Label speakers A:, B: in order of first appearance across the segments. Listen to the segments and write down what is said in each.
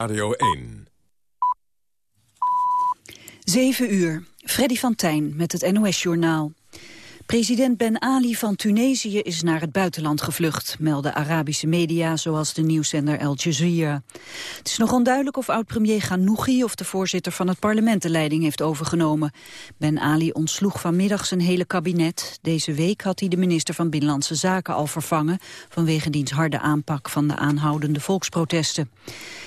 A: Radio 1.
B: 7 uur. Freddy van Tijn met het NOS-journaal. President Ben Ali van Tunesië is naar het buitenland gevlucht, melden Arabische media zoals de nieuwszender Al Jazeera. Het is nog onduidelijk of oud-premier Ghanouchi of de voorzitter van het parlement de leiding heeft overgenomen. Ben Ali ontsloeg vanmiddag zijn hele kabinet. Deze week had hij de minister van Binnenlandse Zaken al vervangen vanwege diens harde aanpak van de aanhoudende volksprotesten.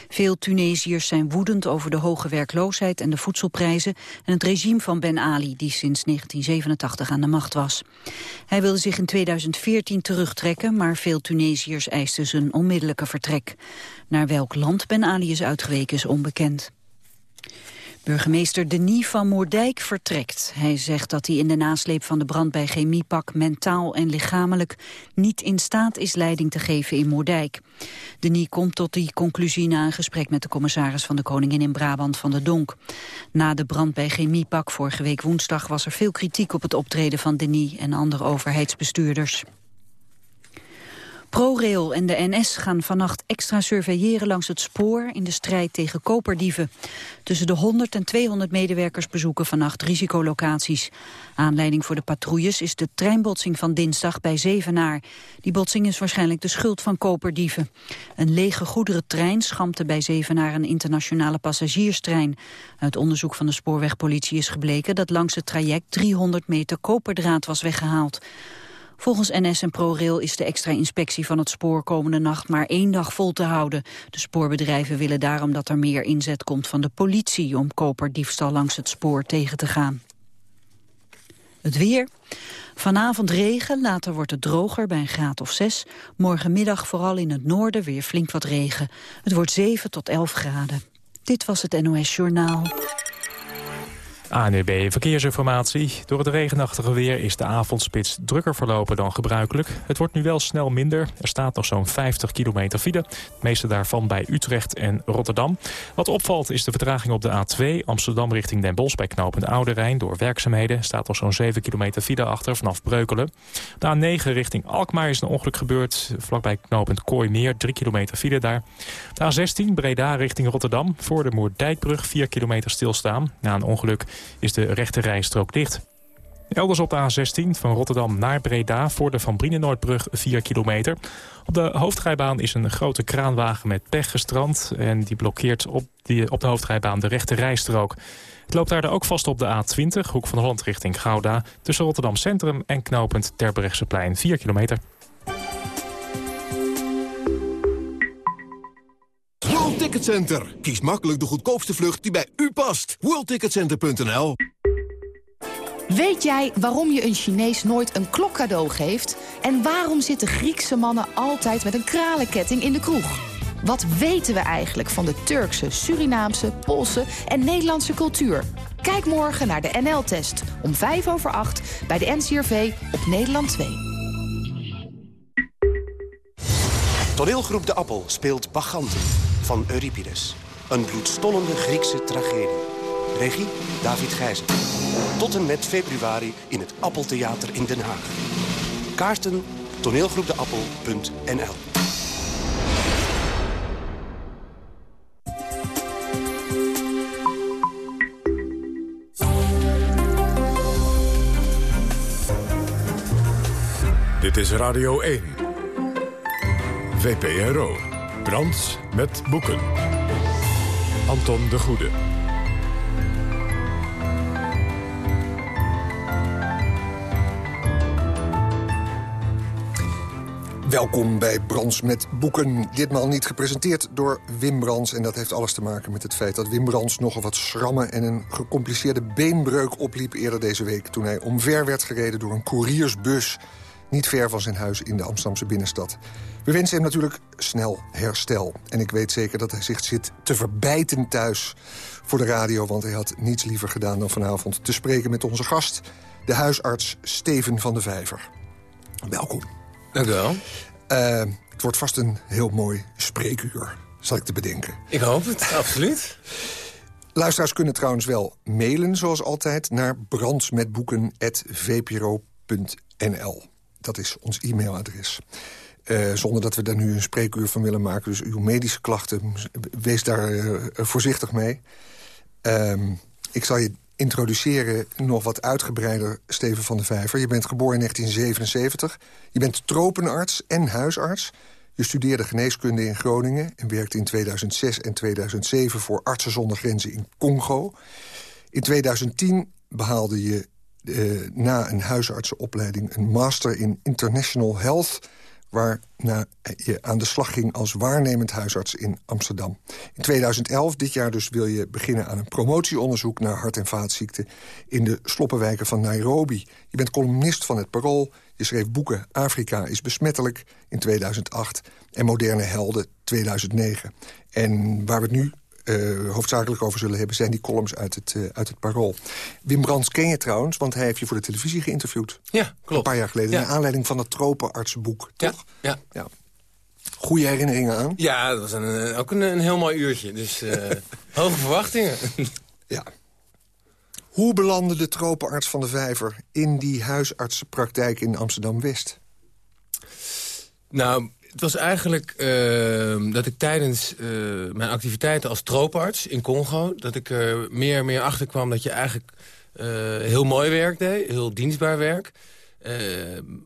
B: Veel Tunesiërs zijn woedend over de hoge werkloosheid en de voedselprijzen en het regime van Ben Ali, die sinds 1987 aan de macht was. Hij wilde zich in 2014 terugtrekken, maar veel Tunesiërs eisten zijn onmiddellijke vertrek. Naar welk land Ben Ali is uitgeweken is onbekend. Burgemeester Denis van Moerdijk vertrekt. Hij zegt dat hij in de nasleep van de brand bij Chemiepak mentaal en lichamelijk niet in staat is leiding te geven in Moerdijk. Denis komt tot die conclusie na een gesprek met de commissaris van de Koningin in Brabant van de Donk. Na de brand bij Chemiepak vorige week woensdag was er veel kritiek op het optreden van Denis en andere overheidsbestuurders. ProRail en de NS gaan vannacht extra surveilleren langs het spoor in de strijd tegen koperdieven. Tussen de 100 en 200 medewerkers bezoeken vannacht risicolocaties. Aanleiding voor de patrouilles is de treinbotsing van dinsdag bij Zevenaar. Die botsing is waarschijnlijk de schuld van koperdieven. Een lege goederentrein schampte bij Zevenaar een internationale passagierstrein. Uit onderzoek van de spoorwegpolitie is gebleken dat langs het traject 300 meter koperdraad was weggehaald. Volgens NS en ProRail is de extra inspectie van het spoor komende nacht maar één dag vol te houden. De spoorbedrijven willen daarom dat er meer inzet komt van de politie om koperdiefstal langs het spoor tegen te gaan. Het weer. Vanavond regen, later wordt het droger bij een graad of 6. Morgenmiddag vooral in het noorden weer flink wat regen. Het wordt 7 tot 11 graden. Dit was het NOS Journaal.
C: ANUB Verkeersinformatie. Door het regenachtige weer is de avondspits drukker verlopen dan gebruikelijk. Het wordt nu wel snel minder. Er staat nog zo'n 50 kilometer file. Het meeste daarvan bij Utrecht en Rotterdam. Wat opvalt is de vertraging op de A2 Amsterdam richting Den Bosch... bij knooppunt Oude Rijn. Door werkzaamheden staat nog zo'n 7 kilometer file achter vanaf Breukelen. De A9 richting Alkmaar is een ongeluk gebeurd. Vlakbij knooppunt Kooimeer, 3 kilometer file daar. De A16 Breda richting Rotterdam. Voor de Moerdijkbrug 4 kilometer stilstaan. Na een ongeluk is de rechte rijstrook dicht. Elders op de A16 van Rotterdam naar Breda voor de Van Brienenoordbrug 4 kilometer. Op de hoofdrijbaan is een grote kraanwagen met pech gestrand... en die blokkeert op, die, op de hoofdrijbaan de rechte rijstrook. Het loopt daar ook vast op de A20, hoek van Holland richting Gouda... tussen Rotterdam Centrum en knooppunt Terbrechtseplein 4 kilometer.
D: World Ticket Center. Kies makkelijk de goedkoopste vlucht die bij u past. WorldTicketCenter.nl
E: Weet jij waarom je een Chinees nooit een klok cadeau geeft? En waarom zitten Griekse mannen altijd met een kralenketting in de kroeg? Wat weten we eigenlijk van de Turkse, Surinaamse, Poolse en Nederlandse cultuur? Kijk morgen naar de NL-test om 5 over 8 bij de NCRV op Nederland 2.
F: Toneelgroep De Appel speelt Bacchanten van Euripides. Een bloedstollende Griekse tragedie. Regie David Gijzen. Tot en met februari in het Appeltheater in Den Haag. Kaarten toneelgroepdeappel.nl
A: Dit is Radio 1. VPRO. Brands met boeken. Anton de Goede.
G: Welkom bij Brands met Boeken. Ditmaal niet gepresenteerd door Wim Brands. En dat heeft alles te maken met het feit dat Wim Brands nogal wat schrammen... en een gecompliceerde beenbreuk opliep eerder deze week... toen hij omver werd gereden door een couriersbus... niet ver van zijn huis in de Amsterdamse binnenstad. We wensen hem natuurlijk snel herstel. En ik weet zeker dat hij zich zit te verbijten thuis voor de radio... want hij had niets liever gedaan dan vanavond te spreken met onze gast... de huisarts Steven van de Vijver. Welkom.
H: Dank u wel.
G: Uh, het wordt vast een heel mooi spreekuur, zal ik te bedenken.
H: Ik hoop het, absoluut.
G: Luisteraars kunnen trouwens wel mailen, zoals altijd... naar brandsmetboeken.vpro.nl. Dat is ons e-mailadres. Uh, zonder dat we daar nu een spreekuur van willen maken. Dus uw medische klachten, wees daar uh, voorzichtig mee. Um, ik zal je introduceren nog wat uitgebreider, Steven van de Vijver. Je bent geboren in 1977. Je bent tropenarts en huisarts. Je studeerde geneeskunde in Groningen... en werkte in 2006 en 2007 voor Artsen zonder Grenzen in Congo. In 2010 behaalde je uh, na een huisartsenopleiding... een master in International Health waarna je aan de slag ging als waarnemend huisarts in Amsterdam. In 2011, dit jaar dus, wil je beginnen aan een promotieonderzoek... naar hart- en vaatziekten in de sloppenwijken van Nairobi. Je bent columnist van het Parool, je schreef boeken Afrika is besmettelijk in 2008... en Moderne Helden 2009. En waar we het nu uh, hoofdzakelijk over zullen hebben... zijn die columns uit het, uh, uit het Parool. Wim Brands ken je trouwens, want hij heeft je voor de televisie geïnterviewd.
H: Ja, klopt.
G: Een paar jaar geleden,
H: ja.
G: naar aanleiding van het tropenartsenboek, toch?
H: Ja, ja.
G: ja. Goede herinneringen aan?
H: Ja, dat was een, ook een, een heel mooi uurtje. Dus uh, hoge verwachtingen.
G: ja. Hoe belandde de tropenarts van de Vijver... in die huisartsenpraktijk in Amsterdam-West?
H: Nou, het was eigenlijk uh, dat ik tijdens uh, mijn activiteiten als trooparts in Congo... dat ik er meer en meer achter kwam dat je eigenlijk uh, heel mooi werk deed. Heel dienstbaar werk.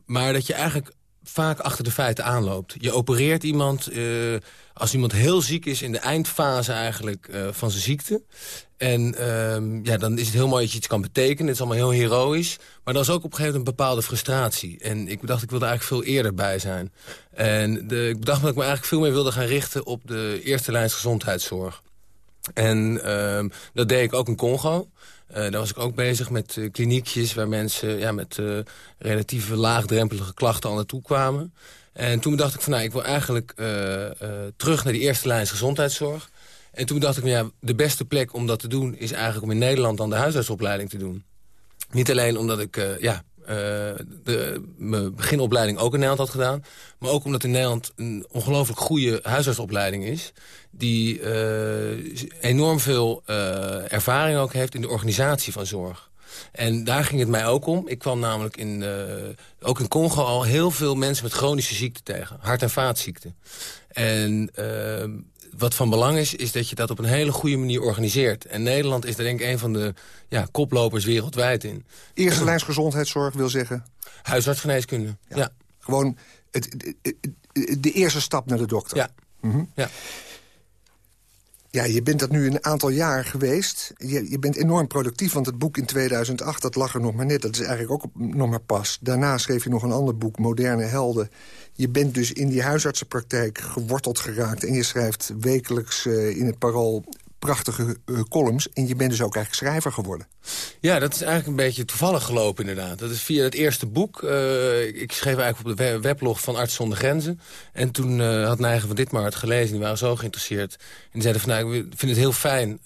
H: maar dat je eigenlijk vaak achter de feiten aanloopt. Je opereert iemand als iemand heel ziek is in de eindfase eigenlijk van zijn ziekte. En uh, ja, dan is het heel mooi dat je iets kan betekenen. Het is allemaal heel heroïsch. Maar dan is ook op een gegeven moment een bepaalde frustratie. En ik bedacht, ik wilde eigenlijk veel eerder bij zijn. En de, ik bedacht dat ik me eigenlijk veel meer wilde gaan richten... op de eerste lijns gezondheidszorg. En uh, dat deed ik ook in Congo. Uh, daar was ik ook bezig met uh, kliniekjes... waar mensen ja, met uh, relatief laagdrempelige klachten al naartoe kwamen. En toen dacht ik van, nou, ik wil eigenlijk terug naar die eerste lijns gezondheidszorg... En toen dacht ik, ja, de beste plek om dat te doen... is eigenlijk om in Nederland dan de huisartsopleiding te doen. Niet alleen omdat ik ja, de, mijn beginopleiding ook in Nederland had gedaan... maar ook omdat in Nederland een ongelooflijk goede huisartsopleiding is... die uh, enorm veel ervaring ook heeft in de organisatie van zorg. En daar ging het mij ook om. Ik kwam namelijk in, ook in Congo al heel veel mensen met chronische ziekten tegen. Hart- en vaatziekten. En wat van belang is, is dat je dat op een hele goede manier organiseert. En Nederland is daar denk ik een van de ja, koplopers wereldwijd in.
G: Eerste lijns gezondheidszorg wil zeggen?
H: Huisartsgeneeskunde, ja. ja.
G: Gewoon het, de eerste stap naar de dokter.
H: Ja.
G: Mm -hmm.
H: ja.
G: Ja, je bent dat nu een aantal jaar geweest. Je, je bent enorm productief, want het boek in 2008, dat lag er nog maar net. Dat is eigenlijk ook nog maar pas. Daarna schreef je nog een ander boek, Moderne Helden. Je bent dus in die huisartsenpraktijk geworteld geraakt... en je schrijft wekelijks uh, in het Parool prachtige uh, columns. En je bent dus ook eigenlijk schrijver geworden.
H: Ja, dat is eigenlijk een beetje toevallig gelopen inderdaad. Dat is via het eerste boek. Uh, ik schreef eigenlijk op de weblog van Arts zonder Grenzen. En toen uh, had Neigen van Ditmar het gelezen. Die waren zo geïnteresseerd. En zeiden van nou, ik vind het heel fijn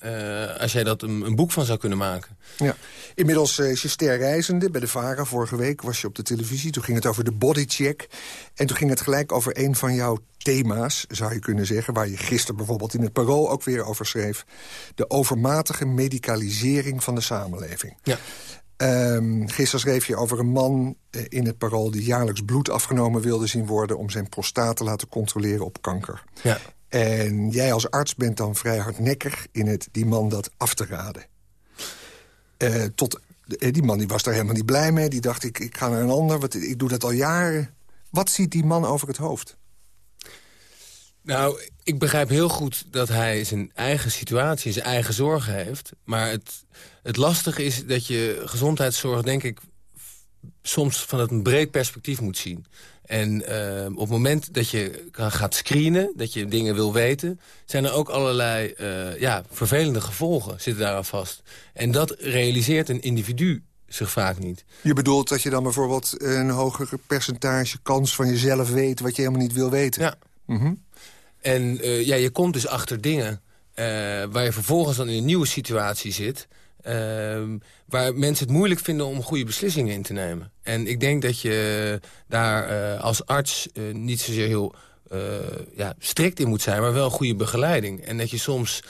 H: als jij dat een, boek van zou kunnen maken.
G: Ja. Inmiddels is je sterreizende. Bij de VARA vorige week was je op de televisie. Toen ging het over de bodycheck. En toen ging het gelijk over een van jouw thema's, zou je kunnen zeggen... waar je gisteren bijvoorbeeld in het Parool ook weer over schreef... de overmatige medicalisering van de samenleving.
H: Ja.
G: Um, gisteren schreef je over een man uh, in het Parool... die jaarlijks bloed afgenomen wilde zien worden... om zijn prostaat te laten controleren op kanker.
H: Ja.
G: En jij als arts bent dan vrij hardnekkig in het die man dat af te raden. Uh, tot, uh, die man die was daar helemaal niet blij mee. Die dacht, ik, ik ga naar een ander, ik doe dat al jaren. Wat ziet die man over het hoofd?
H: Nou, ik begrijp heel goed dat hij zijn eigen situatie, zijn eigen zorgen heeft. Maar het, het lastige is dat je gezondheidszorg, denk ik... soms van het een breed perspectief moet zien. En uh, op het moment dat je gaat screenen, dat je dingen wil weten... zijn er ook allerlei uh, ja, vervelende gevolgen zitten daaraan vast. En dat realiseert een individu zich vaak niet.
G: Je bedoelt dat je dan bijvoorbeeld een hoger percentage kans van jezelf weet... wat je helemaal niet wil weten?
H: Ja.
G: Mm -hmm.
H: En uh, ja, je komt dus achter dingen waar je vervolgens dan in een nieuwe situatie zit... Uh, waar mensen het moeilijk vinden om goede beslissingen in te nemen. En ik denk dat je daar als arts niet zozeer heel ja, strikt in moet zijn... maar wel goede begeleiding. En dat je soms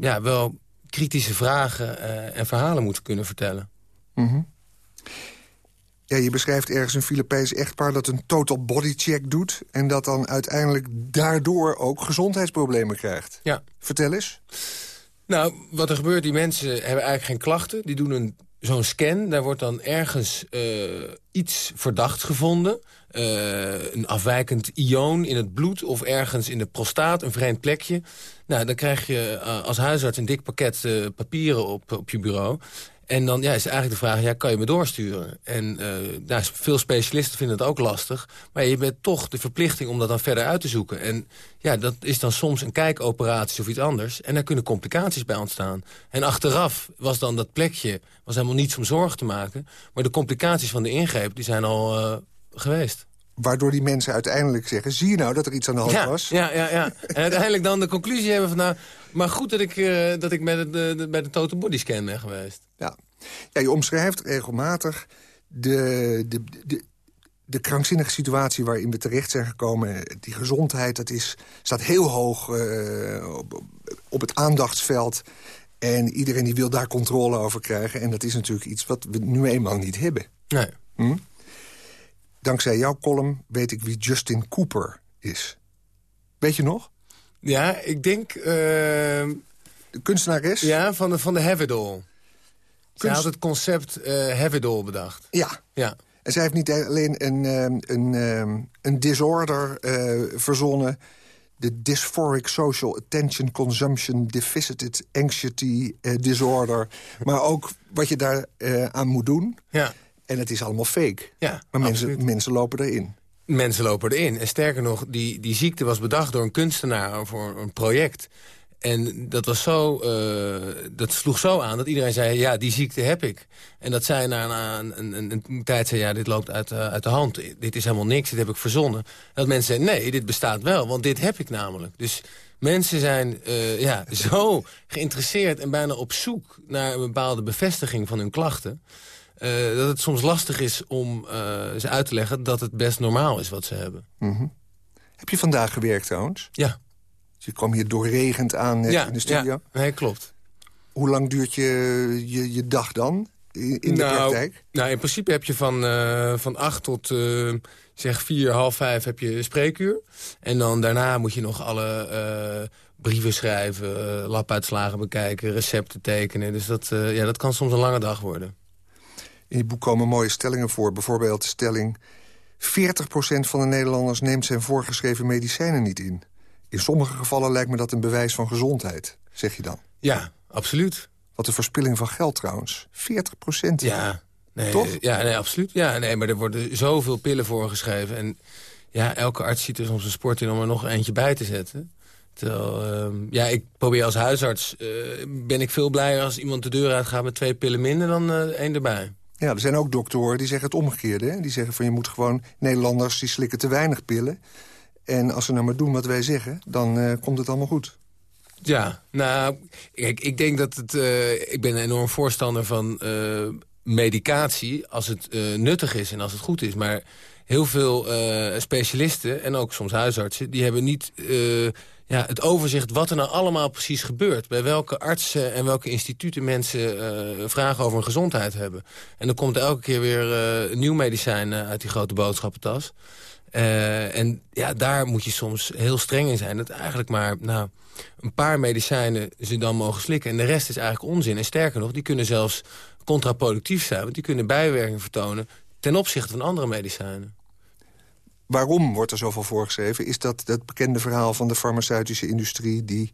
H: ja, wel kritische vragen en verhalen moet kunnen vertellen.
G: Mm -hmm. Ja, je beschrijft ergens een Filipijns echtpaar dat een total body check doet... en dat dan uiteindelijk daardoor ook gezondheidsproblemen krijgt.
H: Ja.
G: Vertel eens.
H: Nou, wat er gebeurt, die mensen hebben eigenlijk geen klachten. Die doen zo'n scan, daar wordt dan ergens uh, iets verdacht gevonden. Uh, een afwijkend ion in het bloed of ergens in de prostaat, een vreemd plekje. Nou, dan krijg je uh, als huisarts een dik pakket papieren op, op je bureau. En dan ja, is eigenlijk de vraag, ja, kan je me doorsturen? En uh, nou, veel specialisten vinden het ook lastig. Maar je bent toch de verplichting om dat dan verder uit te zoeken. En ja, dat is dan soms een kijkoperatie of iets anders. En daar kunnen complicaties bij ontstaan. En achteraf was dan dat plekje was helemaal niets om zorgen te maken. Maar de complicaties van de ingreep die zijn al uh, geweest.
G: Waardoor die mensen uiteindelijk zeggen... zie je nou dat er iets aan de hand
H: ja,
G: was?
H: Ja, ja, ja. En uiteindelijk dan de conclusie hebben van... nou, maar goed dat ik, uh, dat ik bij, de, bij de total body scan ben geweest.
G: Ja. ja, je omschrijft regelmatig de, de, de, de krankzinnige situatie waarin we terecht zijn gekomen. Die gezondheid, dat is, staat heel hoog uh, op, op het aandachtsveld. En iedereen die wil daar controle over krijgen. En dat is natuurlijk iets wat we nu eenmaal niet hebben.
H: Nee.
G: Hm? Dankzij jouw column weet ik wie Justin Cooper is. Weet je nog?
H: Ja, ik denk... Uh,
G: de kunstenares?
H: Ja, van de, van de Heavidol. Zij had het concept uh, Heavidol bedacht.
G: Ja.
H: ja.
G: En zij heeft niet alleen een, um, een, um, een disorder uh, verzonnen... de Dysphoric Social Attention Consumption Deficit Anxiety uh, Disorder... maar ook wat je daar aan moet doen.
H: Ja.
G: En het is allemaal fake.
H: Ja,
G: maar mensen, mensen lopen erin.
H: Mensen lopen erin. En sterker nog, die, die ziekte was bedacht door een kunstenaar voor een project. En dat, was zo, uh, dat sloeg zo aan dat iedereen zei, ja, die ziekte heb ik. En dat zij na een, een, een, een tijd zei, ja, dit loopt uit, uh, uit de hand. Dit is helemaal niks, dit heb ik verzonnen. En dat mensen zeiden, nee, dit bestaat wel, want dit heb ik namelijk. Dus mensen zijn uh, ja, zo geïnteresseerd en bijna op zoek... naar een bepaalde bevestiging van hun klachten... Uh, dat het soms lastig is om uh, ze uit te leggen dat het best normaal is wat ze hebben.
G: Mm -hmm. Heb je vandaag gewerkt trouwens?
H: Ja.
G: Je kwam hier doorregend aan net
H: ja,
G: in de studio?
H: Ja, nee, klopt.
G: Hoe lang duurt je, je, je dag dan in, in
H: nou,
G: de praktijk?
H: Nou, in principe heb je van, uh, van acht tot zeg vier, half vijf heb je spreekuur. En dan daarna moet je nog alle brieven schrijven, labuitslagen bekijken, recepten tekenen. Dus dat, ja, dat kan soms een lange dag worden.
G: In je boek komen mooie stellingen voor. Bijvoorbeeld de stelling... 40% van de Nederlanders neemt zijn voorgeschreven medicijnen niet in. In sommige gevallen lijkt me dat een bewijs van gezondheid, zeg je dan.
H: Ja, absoluut.
G: Wat een verspilling van geld trouwens. 40%.
H: Ja, nee,
G: Toch?
H: Ja, nee, absoluut. Ja, nee, maar er worden zoveel pillen voorgeschreven. En ja, elke arts ziet er soms een sport in om er nog eentje bij te zetten. Terwijl, uh, ja, ik probeer als huisarts... Uh, ben ik veel blijer als iemand de deur uitgaat met twee pillen minder dan uh, één erbij.
G: Ja, er zijn ook doktoren die zeggen het omgekeerde. Hè? Die zeggen van je moet gewoon... Nederlanders die slikken te weinig pillen. En als ze nou maar doen wat wij zeggen, dan uh, komt het allemaal goed.
H: Ja, nou, kijk, ik denk dat het... Uh, ik ben een enorm voorstander van uh, medicatie als het nuttig is en als het goed is. Maar heel veel specialisten en ook soms huisartsen... die hebben niet ja, het overzicht wat er nou allemaal precies gebeurt. Bij welke artsen en welke instituten mensen uh, vragen over hun gezondheid hebben. En dan komt elke keer weer uh, nieuw medicijn uh, uit die grote boodschappentas. en ja, daar moet je soms heel streng in zijn. Dat eigenlijk maar nou, een paar medicijnen ze dan mogen slikken. En de rest is eigenlijk onzin. En sterker nog, die kunnen zelfs contraproductief zijn. Want die kunnen bijwerking vertonen ten opzichte van andere medicijnen.
G: Waarom wordt er zoveel voorgeschreven? Is dat het bekende verhaal van de farmaceutische industrie... die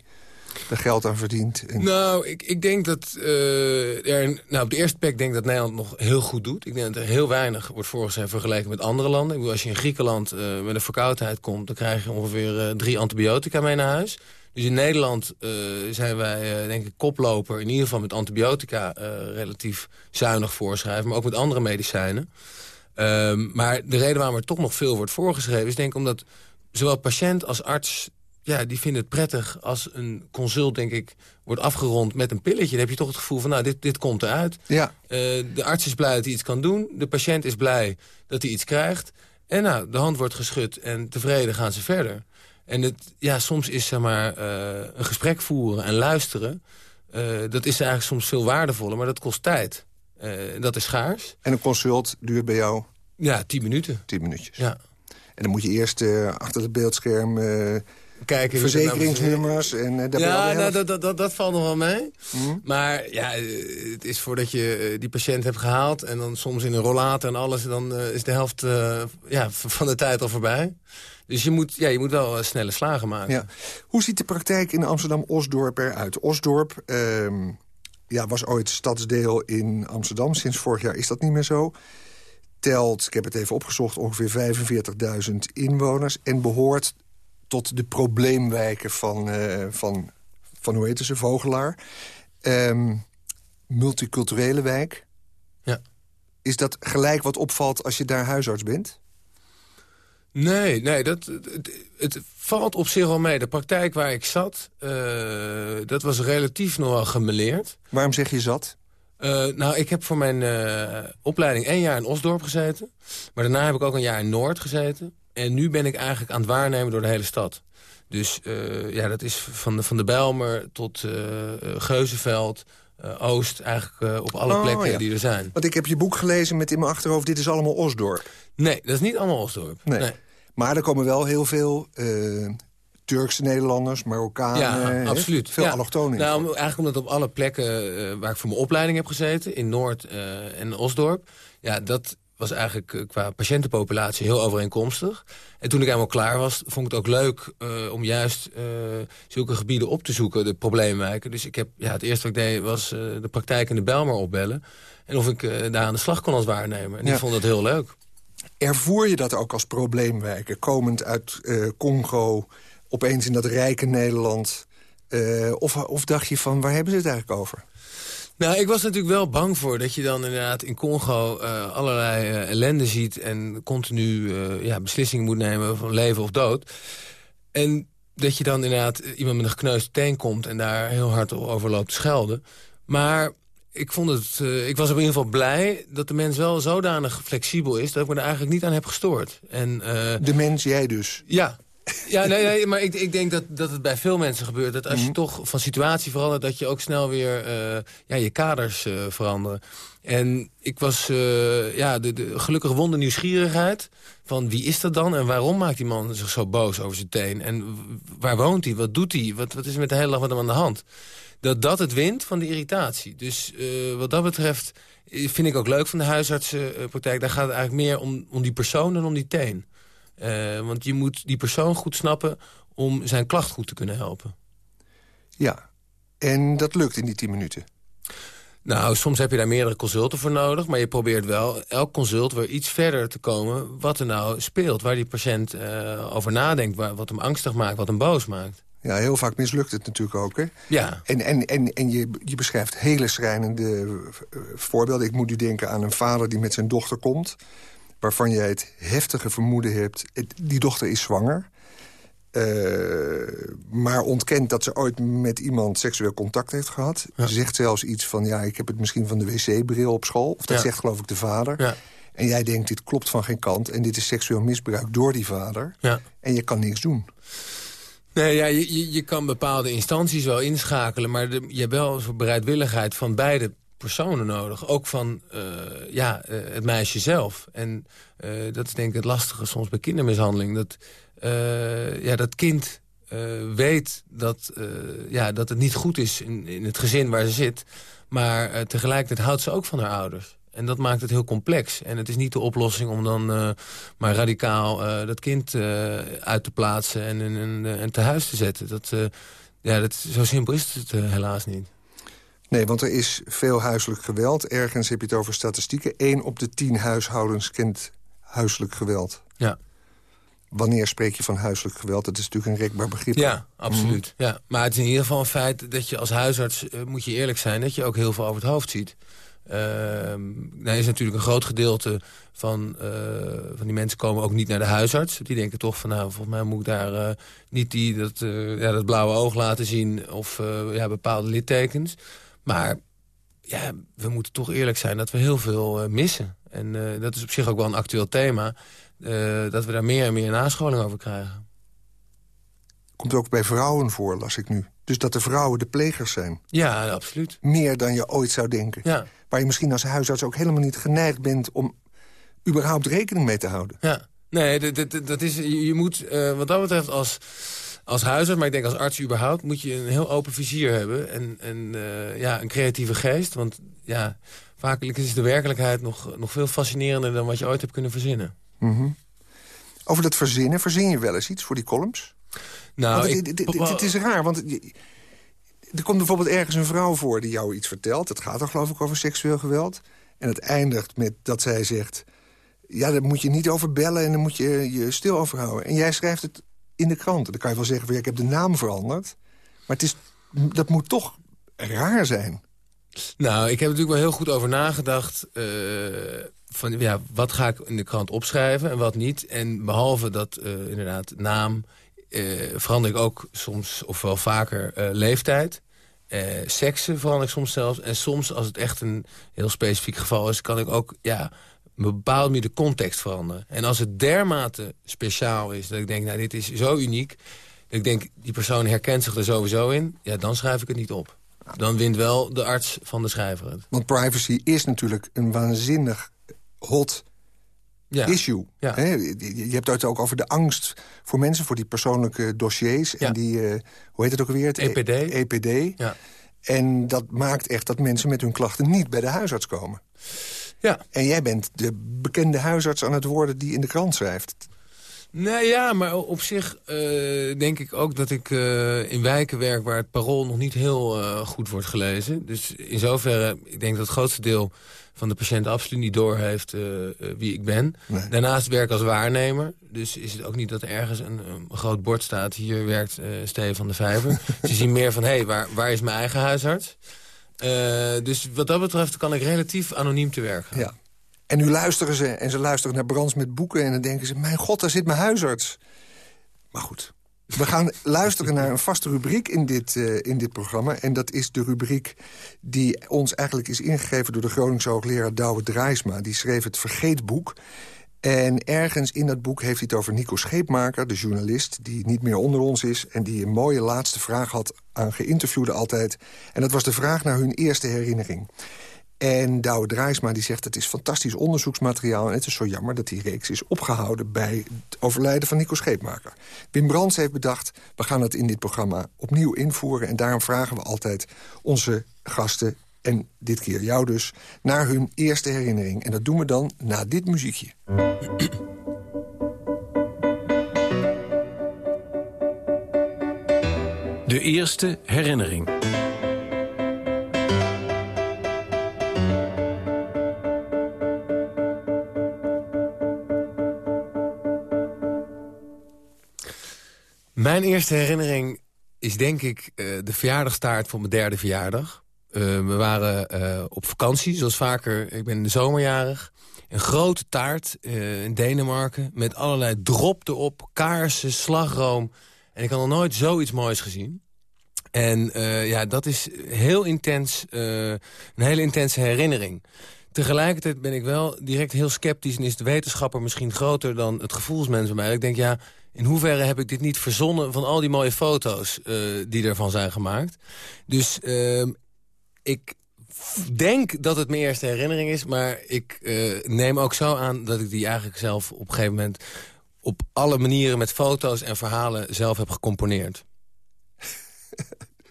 G: er geld aan verdient?
H: En... Nou, ik, ik denk dat... Uh, er, nou, op de eerste plek denk ik dat Nederland nog heel goed doet. Ik denk dat er heel weinig wordt voorgeschreven vergeleken met andere landen. Ik bedoel, als je in Griekenland uh, met een verkoudheid komt... dan krijg je ongeveer uh, drie antibiotica mee naar huis. Dus in Nederland zijn wij, denk ik, koploper... in ieder geval met antibiotica relatief zuinig voorschrijven... maar ook met andere medicijnen. Um, maar de reden waarom er toch nog veel wordt voorgeschreven... is denk ik omdat zowel patiënt als arts... ja, die vinden het prettig als een consult, denk ik... wordt afgerond met een pilletje. Dan heb je toch het gevoel van, nou, dit, dit komt eruit.
G: Ja.
H: Uh, de arts is blij dat hij iets kan doen. De patiënt is blij dat hij iets krijgt. En nou, de hand wordt geschud en tevreden gaan ze verder. En het, ja, soms is zeg maar, uh, een gesprek voeren en luisteren... Uh, dat is eigenlijk soms veel waardevoller, maar dat kost tijd. dat is schaars.
G: En een consult duurt bij jou?
H: Ja, tien minuten.
G: Tien minuutjes.
H: Ja.
G: En dan moet je eerst achter het beeldscherm
H: kijken.
G: Verzekeringsnummers en uh,
H: Ja, nou, dat, dat, dat, dat, valt nog wel mee. Mhm. Maar ja, het is voordat je die patiënt hebt gehaald... en dan soms in een rollator en alles... dan is de helft ja, van de tijd al voorbij. Dus je moet, ja, je moet wel snelle slagen maken. Ja.
G: Hoe ziet de praktijk in Amsterdam-Osdorp eruit? Osdorp ehm, ja, was ooit stadsdeel in Amsterdam. Sinds vorig jaar is dat niet meer zo telt, ik heb het even opgezocht, ongeveer 45.000 inwoners... en behoort tot de probleemwijken van, uh, van, van hoe heet ze, Vogelaar. Um, multiculturele wijk.
H: Ja.
G: Is dat gelijk wat opvalt als je daar huisarts bent?
H: Nee, nee dat, het, het valt op zich wel mee. De praktijk waar ik zat, uh, dat was relatief nogal gemeleerd.
G: Waarom zeg je zat?
H: Uh, nou, ik heb voor mijn uh, opleiding één jaar in Osdorp gezeten. Maar daarna heb ik ook een jaar in Noord gezeten. En nu ben ik eigenlijk aan het waarnemen door de hele stad. Dus uh, ja, dat is van de, van de Bijlmer tot Geuzenveld, Oost, eigenlijk op alle oh, plekken die er zijn.
G: Want ik heb je boek gelezen met in mijn achterhoofd, dit is allemaal Osdorp.
H: Nee, dat is niet allemaal Osdorp.
G: Nee. nee. Maar er komen wel heel veel Turkse Nederlanders, Marokkanen.
H: Ja, absoluut.
G: Veel ja. allochtonen.
H: Nou, eigenlijk omdat op alle plekken waar ik voor mijn opleiding heb gezeten... in Noord en Osdorp... ja, dat was eigenlijk eh, qua patiëntenpopulatie heel overeenkomstig. En toen ik helemaal klaar was, vond ik het ook leuk uh, om juist uh, zulke gebieden op te zoeken, de probleemwijken. Dus ik heb, ja, het eerste wat ik deed was uh, de praktijk in de Belmar opbellen. En of ik daar aan de slag kon als waarnemer. En ja. ik vond dat heel leuk.
G: Ervoer je dat ook als probleemwijken, komend uit Congo, opeens in dat rijke Nederland... of, of dacht je van, waar hebben ze het eigenlijk over?
H: Nou, ik was natuurlijk wel bang voor dat je dan inderdaad in Congo uh, allerlei uh, ellende ziet... en continu ja, beslissingen moet nemen van leven of dood. En dat je dan inderdaad iemand met een gekneusde teen komt... en daar heel hard over loopt te schelden. Maar ik, vond het, ik was op in ieder geval blij dat de mens wel zodanig flexibel is... dat ik me er eigenlijk niet aan heb gestoord. En,
G: de mens, jij dus?
H: Ja, ja, nee, nee maar ik, ik denk dat, dat het bij veel mensen gebeurt. Dat als je mhm. toch van situatie verandert... dat je ook snel weer uh, ja, je kaders uh, veranderen. En ik was uh, ja, de, de gelukkig wonde nieuwsgierigheid... van wie is dat dan en waarom maakt die man zich zo boos over zijn teen? En waar woont hij? Wat doet hij? Wat, wat is er met de hele dag met hem aan de hand? Dat dat het wint van de irritatie. Dus wat dat betreft vind ik ook leuk van de huisartsenpraktijk. Daar gaat het eigenlijk meer om, om die persoon dan om die teen. Uh, want je moet die persoon goed snappen om zijn klacht goed te kunnen helpen.
G: Ja, en dat lukt in die tien minuten?
H: Nou, soms heb je daar meerdere consulten voor nodig... maar je probeert wel elk consult weer iets verder te komen... wat er nou speelt, waar die patiënt uh, over nadenkt... Waar, wat hem angstig maakt, wat hem boos maakt.
G: Ja, heel vaak mislukt het natuurlijk ook, hè?
H: Ja.
G: En, en, en, en je, je beschrijft hele schrijnende eh, voorbeelden. Ik moet u denken aan een vader die met zijn dochter komt waarvan jij het heftige vermoeden hebt... die dochter is zwanger... Uh, maar ontkent dat ze ooit met iemand seksueel contact heeft gehad. Ze zegt zelfs iets van, ja, ik heb het misschien van de wc-bril op school. Of dat zegt geloof ik de vader.
H: Ja.
G: En jij denkt, dit klopt van geen kant. En dit is seksueel misbruik door die vader. En je kan niks doen.
H: Nee, ja, je, je kan bepaalde instanties wel inschakelen... maar de, je hebt wel een bereidwilligheid van beide personen nodig. Ook van uh, ja, uh, het meisje zelf. En uh, dat is denk ik het lastige soms bij kindermishandeling. Dat, ja, dat kind weet dat, ja, dat het niet goed is in, in het gezin waar ze zit. Maar tegelijkertijd houdt ze ook van haar ouders. En dat maakt het heel complex. En het is niet de oplossing om dan maar radicaal dat kind uit te plaatsen en, en, en, te huis te zetten. Dat, ja, dat, zo simpel is het helaas niet.
G: Nee, want er is veel huiselijk geweld. Ergens heb je het over statistieken. Eén op de tien huishoudens kent huiselijk geweld.
H: Ja.
G: Wanneer spreek je van huiselijk geweld? Dat is natuurlijk een rekbaar begrip.
H: Ja, absoluut. Ja. Maar het is in ieder geval een feit dat je als huisarts... Uh, moet je eerlijk zijn, dat je ook heel veel over het hoofd ziet. Uh, er is natuurlijk een groot gedeelte van, uh, van die mensen komen ook niet naar de huisarts. Die denken toch van, nou, volgens mij moet ik daar uh, niet die, dat, ja, dat blauwe oog laten zien... of ja, bepaalde littekens. Maar ja, we moeten toch eerlijk zijn dat we heel veel uh, missen. En uh, dat is op zich ook wel een actueel thema. Uh, dat we daar meer en meer nascholing over krijgen.
G: komt ook bij vrouwen voor, las ik nu. Dus dat de vrouwen de plegers zijn.
H: Ja, absoluut.
G: Meer dan je ooit zou denken.
H: Ja.
G: Waar je misschien als huisarts ook helemaal niet geneigd bent... om überhaupt rekening mee te houden.
H: Ja. Nee, dat, is, je, je moet uh, wat dat betreft als, als huisarts... maar ik denk als arts überhaupt... moet je een heel open vizier hebben. En, en uh, ja, een creatieve geest. Want ja, vaak is de werkelijkheid nog, nog veel fascinerender... dan wat je ooit hebt kunnen verzinnen.
G: Mm -hmm. Over dat verzinnen, verzin je wel eens iets voor die columns?
H: Nou,
G: het, is raar, want er komt bijvoorbeeld ergens een vrouw voor die jou iets vertelt. Het gaat dan geloof ik over seksueel geweld. En het eindigt met dat zij zegt... ja, daar moet je niet over bellen en dan moet je je stil over houden. En jij schrijft het in de krant. Dan kan je wel zeggen, van, ja, ik heb de naam veranderd. Maar het is, dat moet toch raar zijn.
H: Nou, ik heb natuurlijk wel heel goed over nagedacht... Uh, van ja, wat ga ik in de krant opschrijven en wat niet. En behalve dat uh, inderdaad naam, uh, verander ik ook soms, of wel vaker, leeftijd. seksen verander ik soms zelfs. En soms, als het echt een heel specifiek geval is... kan ik ook ja, een bepaalde manier de context veranderen. En als het dermate speciaal is, dat ik denk, nou, dit is zo uniek... dat ik denk, die persoon herkent zich er sowieso in... ja, dan schrijf ik het niet op. Dan wint wel de arts van de schrijver het.
G: Want privacy is natuurlijk een waanzinnig hot ja. issue.
H: Ja.
G: Je hebt het ook over de angst voor mensen... voor die persoonlijke dossiers.
H: Ja.
G: En die, uh, hoe heet het ook weer? Het
H: EPD.
G: EPD.
H: Ja.
G: En dat maakt echt dat mensen met hun klachten niet bij de huisarts komen.
H: Ja.
G: En jij bent de bekende huisarts aan het worden die in de krant schrijft.
H: Nee, ja, maar op zich uh, denk ik ook dat ik uh, in wijken werk... waar het parool nog niet heel uh, goed wordt gelezen. Dus in zoverre, ik denk dat het grootste deel van de patiënt absoluut niet doorheeft wie ik ben.
G: Nee.
H: Daarnaast werk ik als waarnemer. Dus is het ook niet dat er ergens een, een groot bord staat... hier werkt Steven van de Vijver. Ze zien meer van, hé, hey, waar, waar is mijn eigen huisarts? Dus wat dat betreft kan ik relatief anoniem te werk gaan.
G: Ja. En nu luisteren ze en ze luisteren naar Brands met boeken... en dan denken ze, mijn god, daar zit mijn huisarts. Maar goed, we gaan luisteren naar een vaste rubriek in dit, uh, in dit programma. En dat is de rubriek die ons eigenlijk is ingegeven... door de Groningse hoogleraar Douwe Draaisma. Die schreef het Vergeetboek. En ergens in dat boek heeft hij het over Nico Scheepmaker, de journalist... die niet meer onder ons is en die een mooie laatste vraag had aan geïnterviewden altijd. En dat was de vraag naar hun eerste herinnering. En Douwe Draaisma die zegt het is fantastisch onderzoeksmateriaal... en het is zo jammer dat die reeks is opgehouden bij het overlijden van Nico Scheepmaker. Wim Brands heeft bedacht, we gaan het in dit programma opnieuw invoeren... en daarom vragen we altijd onze gasten, en dit keer jou dus... naar hun eerste herinnering. En dat doen we dan na dit muziekje.
I: De eerste herinnering.
H: Mijn eerste herinnering is denk ik uh, de verjaardagstaart van mijn derde verjaardag. Uh, we waren uh, op vakantie, zoals vaker. Ik ben zomerjarig. Een grote taart in Denemarken met allerlei drop erop, kaarsen, slagroom. En ik had nog nooit zoiets moois gezien. En ja, dat is heel intens, een hele intense herinnering. Tegelijkertijd ben ik wel direct heel sceptisch... en is de wetenschapper misschien groter dan het gevoelsmens bij mij. Ik denk, ja, in hoeverre heb ik dit niet verzonnen... van al die mooie foto's die ervan zijn gemaakt. Dus uh, ik denk dat het mijn eerste herinnering is... maar ik uh, neem ook zo aan dat ik die eigenlijk zelf op een gegeven moment... op alle manieren met foto's en verhalen zelf heb gecomponeerd.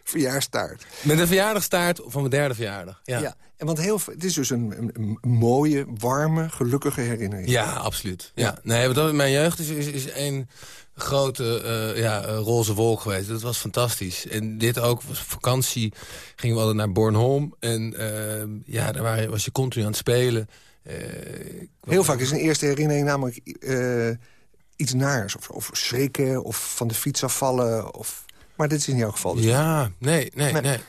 G: Verjaarstaart.
H: Met een verjaardagstaart van mijn derde verjaardag. Ja.
G: ja. En want heel, het is dus een, een, een, mooie, warme, gelukkige herinnering.
H: Ja, absoluut. Ja. ja. Nee, wat mijn jeugd is, is, is één grote uh, ja, roze wolk geweest. Dat was fantastisch. En dit ook, was vakantie, gingen we altijd naar Bornholm. En uh, ja, daar waren, was je continu aan het spelen. Uh,
G: Heel vaak is een eerste herinnering namelijk iets naars. Of, of schrikken, of van de fiets afvallen. Of... Maar dit is in jouw geval dus
H: Ja, nee, nee, nee. nee.